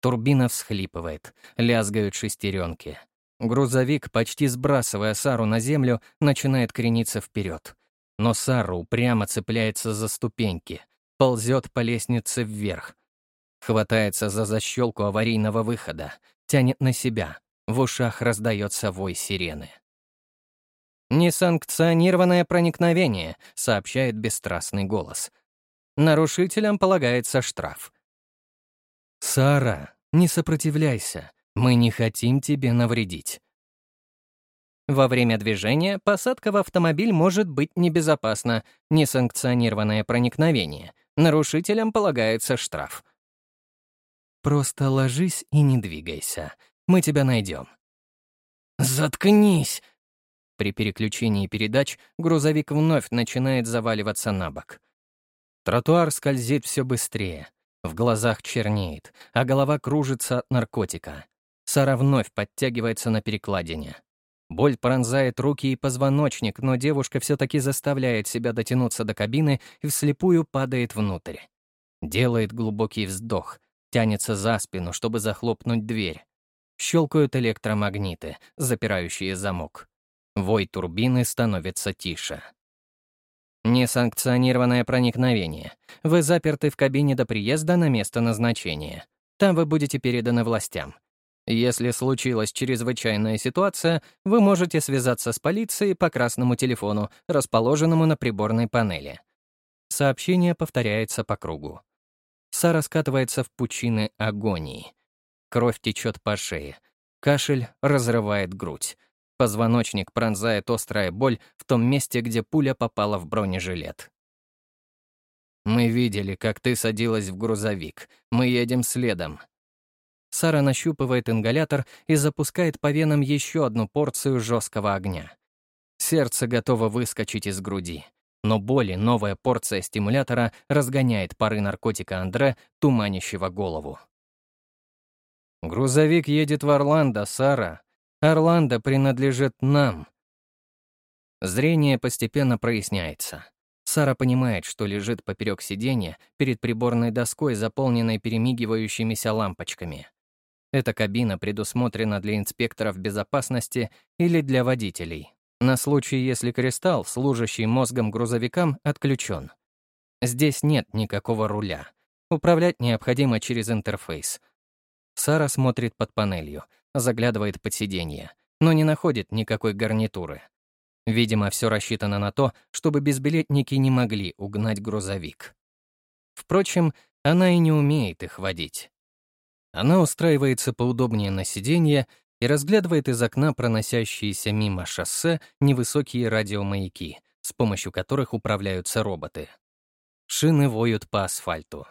Турбина всхлипывает, лязгают шестеренки. Грузовик, почти сбрасывая Сару на землю, начинает крениться вперед. Но Сара упрямо цепляется за ступеньки, ползет по лестнице вверх. Хватается за защелку аварийного выхода, тянет на себя. В ушах раздается вой сирены. «Несанкционированное проникновение», — сообщает бесстрастный голос. Нарушителям полагается штраф. «Сара, не сопротивляйся. Мы не хотим тебе навредить». Во время движения посадка в автомобиль может быть небезопасна. Несанкционированное проникновение. Нарушителям полагается штраф. Просто ложись и не двигайся. Мы тебя найдем. «Заткнись!» При переключении передач грузовик вновь начинает заваливаться на бок. Тротуар скользит все быстрее. В глазах чернеет, а голова кружится от наркотика. Сара вновь подтягивается на перекладине. Боль пронзает руки и позвоночник, но девушка все-таки заставляет себя дотянуться до кабины и вслепую падает внутрь. Делает глубокий вздох, тянется за спину, чтобы захлопнуть дверь. Щелкают электромагниты, запирающие замок. Вой турбины становится тише. Несанкционированное проникновение. Вы заперты в кабине до приезда на место назначения. Там вы будете переданы властям. Если случилась чрезвычайная ситуация, вы можете связаться с полицией по красному телефону, расположенному на приборной панели. Сообщение повторяется по кругу. Сара скатывается в пучины агонии. Кровь течет по шее. Кашель разрывает грудь. Позвоночник пронзает острая боль в том месте, где пуля попала в бронежилет. «Мы видели, как ты садилась в грузовик. Мы едем следом». Сара нащупывает ингалятор и запускает по венам еще одну порцию жесткого огня. Сердце готово выскочить из груди. Но боли новая порция стимулятора разгоняет пары наркотика Андре, туманящего голову. «Грузовик едет в Орландо, Сара. Орландо принадлежит нам. Зрение постепенно проясняется. Сара понимает, что лежит поперек сиденья перед приборной доской, заполненной перемигивающимися лампочками. Эта кабина предусмотрена для инспекторов безопасности или для водителей, на случай, если кристалл, служащий мозгом грузовикам, отключен. Здесь нет никакого руля. Управлять необходимо через интерфейс. Сара смотрит под панелью — заглядывает под сиденье, но не находит никакой гарнитуры. Видимо, все рассчитано на то, чтобы безбилетники не могли угнать грузовик. Впрочем, она и не умеет их водить. Она устраивается поудобнее на сиденье и разглядывает из окна проносящиеся мимо шоссе невысокие радиомаяки, с помощью которых управляются роботы. Шины воют по асфальту.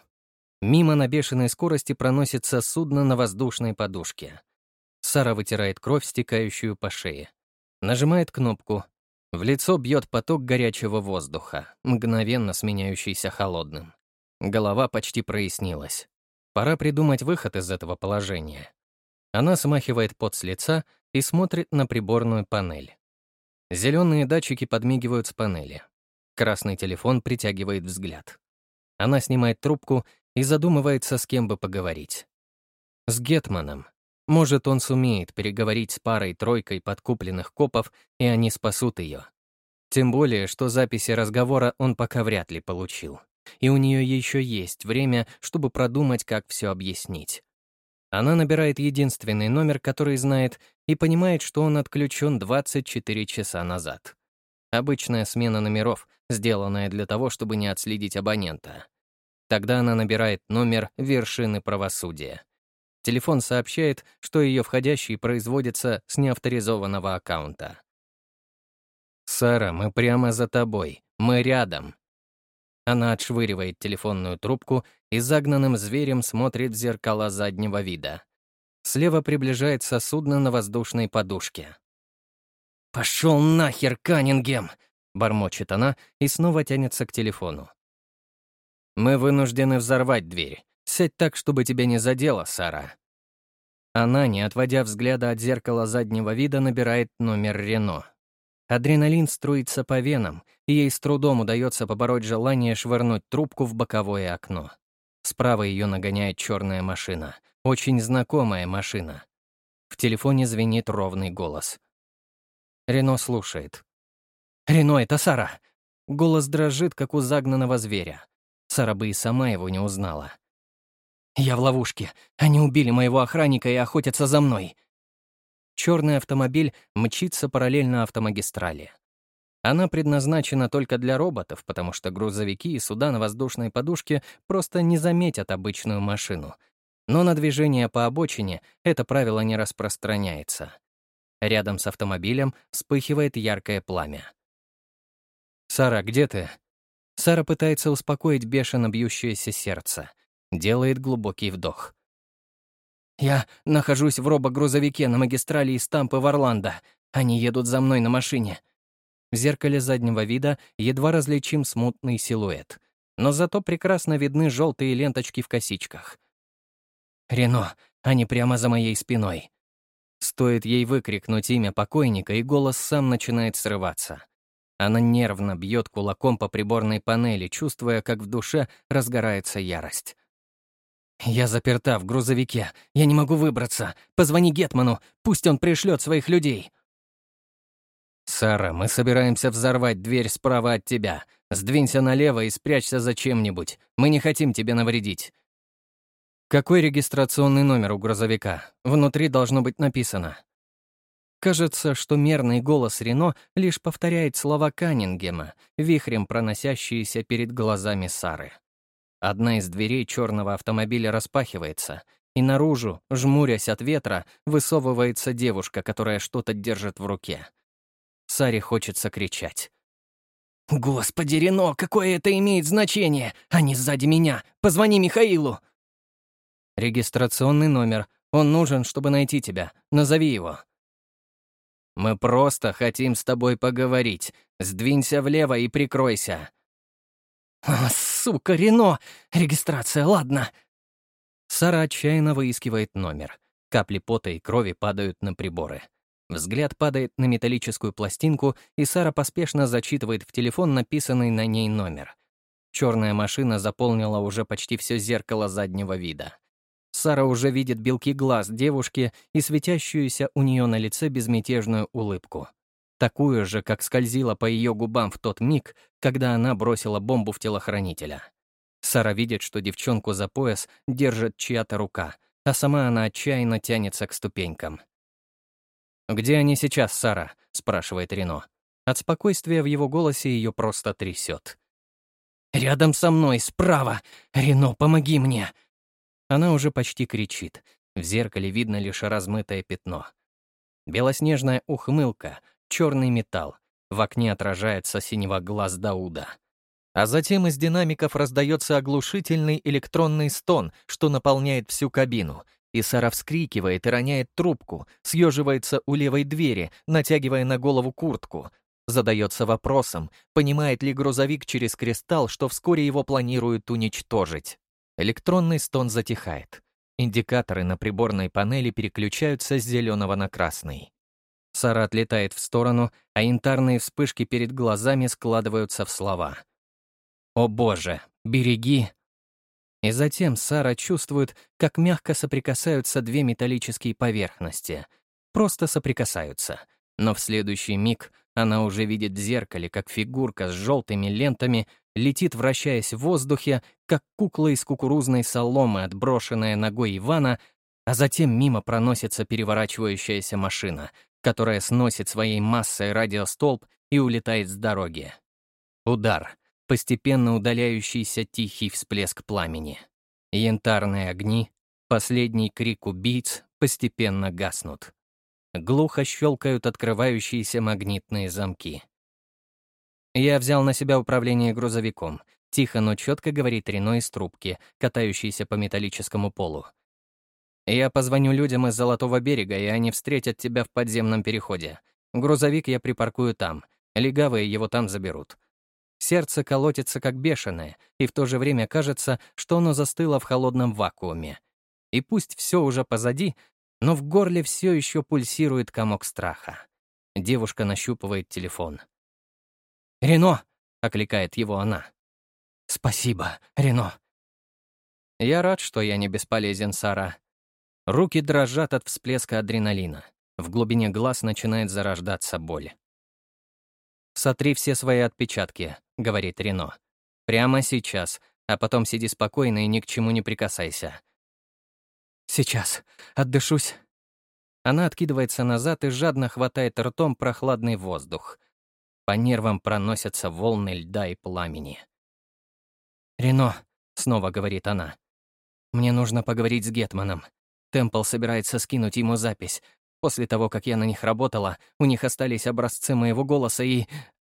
Мимо на бешеной скорости проносится судно на воздушной подушке. Сара вытирает кровь, стекающую по шее. Нажимает кнопку. В лицо бьет поток горячего воздуха, мгновенно сменяющийся холодным. Голова почти прояснилась. Пора придумать выход из этого положения. Она смахивает пот с лица и смотрит на приборную панель. Зеленые датчики подмигивают с панели. Красный телефон притягивает взгляд. Она снимает трубку и задумывается, с кем бы поговорить. С Гетманом, может, он сумеет переговорить с парой-тройкой подкупленных копов, и они спасут ее. Тем более, что записи разговора он пока вряд ли получил. И у нее еще есть время, чтобы продумать, как все объяснить. Она набирает единственный номер, который знает, и понимает, что он отключен 24 часа назад. Обычная смена номеров, сделанная для того, чтобы не отследить абонента. Тогда она набирает номер вершины правосудия. Телефон сообщает, что ее входящий производится с неавторизованного аккаунта. «Сара, мы прямо за тобой. Мы рядом». Она отшвыривает телефонную трубку и загнанным зверем смотрит в зеркало заднего вида. Слева приближается судно на воздушной подушке. «Пошел нахер, Каннингем!» — бормочет она и снова тянется к телефону. «Мы вынуждены взорвать дверь. Сядь так, чтобы тебя не задело, Сара». Она, не отводя взгляда от зеркала заднего вида, набирает номер Рено. Адреналин струится по венам, и ей с трудом удается побороть желание швырнуть трубку в боковое окно. Справа ее нагоняет черная машина. Очень знакомая машина. В телефоне звенит ровный голос. Рено слушает. «Рено, это Сара!» Голос дрожит, как у загнанного зверя. Сара бы и сама его не узнала. «Я в ловушке. Они убили моего охранника и охотятся за мной». Черный автомобиль мчится параллельно автомагистрали. Она предназначена только для роботов, потому что грузовики и суда на воздушной подушке просто не заметят обычную машину. Но на движение по обочине это правило не распространяется. Рядом с автомобилем вспыхивает яркое пламя. «Сара, где ты?» Сара пытается успокоить бешено бьющееся сердце. Делает глубокий вдох. «Я нахожусь в робогрузовике на магистрали из Тампы в Орландо. Они едут за мной на машине». В зеркале заднего вида едва различим смутный силуэт. Но зато прекрасно видны желтые ленточки в косичках. «Рено, они прямо за моей спиной». Стоит ей выкрикнуть имя покойника, и голос сам начинает срываться. Она нервно бьет кулаком по приборной панели, чувствуя, как в душе разгорается ярость. «Я заперта в грузовике. Я не могу выбраться. Позвони Гетману. Пусть он пришлет своих людей». «Сара, мы собираемся взорвать дверь справа от тебя. Сдвинься налево и спрячься за чем-нибудь. Мы не хотим тебе навредить». «Какой регистрационный номер у грузовика? Внутри должно быть написано». Кажется, что мерный голос Рено лишь повторяет слова Каннингема, вихрем проносящиеся перед глазами Сары. Одна из дверей черного автомобиля распахивается, и наружу, жмурясь от ветра, высовывается девушка, которая что-то держит в руке. Саре хочется кричать. «Господи, Рено, какое это имеет значение? Они сзади меня! Позвони Михаилу!» «Регистрационный номер. Он нужен, чтобы найти тебя. Назови его». «Мы просто хотим с тобой поговорить. Сдвинься влево и прикройся», «А, сука, Рено! Регистрация, ладно!» Сара отчаянно выискивает номер. Капли пота и крови падают на приборы. Взгляд падает на металлическую пластинку, и Сара поспешно зачитывает в телефон написанный на ней номер. Черная машина заполнила уже почти все зеркало заднего вида. Сара уже видит белки глаз девушки и светящуюся у нее на лице безмятежную улыбку такую же, как скользила по ее губам в тот миг, когда она бросила бомбу в телохранителя. Сара видит, что девчонку за пояс держит чья-то рука, а сама она отчаянно тянется к ступенькам. «Где они сейчас, Сара?» — спрашивает Рено. От спокойствия в его голосе ее просто трясет. «Рядом со мной, справа! Рено, помоги мне!» Она уже почти кричит. В зеркале видно лишь размытое пятно. Белоснежная ухмылка, черный металл. В окне отражается синего глаз Дауда. А затем из динамиков раздается оглушительный электронный стон, что наполняет всю кабину. И Сара вскрикивает и роняет трубку, съеживается у левой двери, натягивая на голову куртку. Задается вопросом, понимает ли грузовик через кристалл, что вскоре его планируют уничтожить. Электронный стон затихает. Индикаторы на приборной панели переключаются с зеленого на красный. Сара отлетает в сторону, а янтарные вспышки перед глазами складываются в слова. «О боже, береги!» И затем Сара чувствует, как мягко соприкасаются две металлические поверхности. Просто соприкасаются. Но в следующий миг она уже видит в зеркале, как фигурка с желтыми лентами летит, вращаясь в воздухе, как кукла из кукурузной соломы, отброшенная ногой Ивана, а затем мимо проносится переворачивающаяся машина — которая сносит своей массой радиостолб и улетает с дороги. Удар. Постепенно удаляющийся тихий всплеск пламени. Янтарные огни, последний крик убийц постепенно гаснут. Глухо щелкают открывающиеся магнитные замки. Я взял на себя управление грузовиком. Тихо, но четко говорит Рено из трубки, катающейся по металлическому полу. Я позвоню людям из Золотого берега, и они встретят тебя в подземном переходе. Грузовик я припаркую там. Легавые его там заберут. Сердце колотится как бешеное, и в то же время кажется, что оно застыло в холодном вакууме. И пусть все уже позади, но в горле все еще пульсирует комок страха. Девушка нащупывает телефон. «Рено!» — окликает его она. «Спасибо, Рено». Я рад, что я не бесполезен, Сара. Руки дрожат от всплеска адреналина. В глубине глаз начинает зарождаться боль. «Сотри все свои отпечатки», — говорит Рено. «Прямо сейчас, а потом сиди спокойно и ни к чему не прикасайся». «Сейчас. Отдышусь». Она откидывается назад и жадно хватает ртом прохладный воздух. По нервам проносятся волны льда и пламени. «Рено», — снова говорит она, — «мне нужно поговорить с Гетманом. Темпл собирается скинуть ему запись. После того, как я на них работала, у них остались образцы моего голоса, и...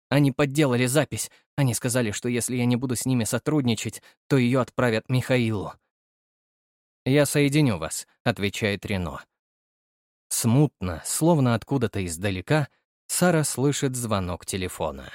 Они подделали запись. Они сказали, что если я не буду с ними сотрудничать, то ее отправят Михаилу. «Я соединю вас», — отвечает Рено. Смутно, словно откуда-то издалека, Сара слышит звонок телефона.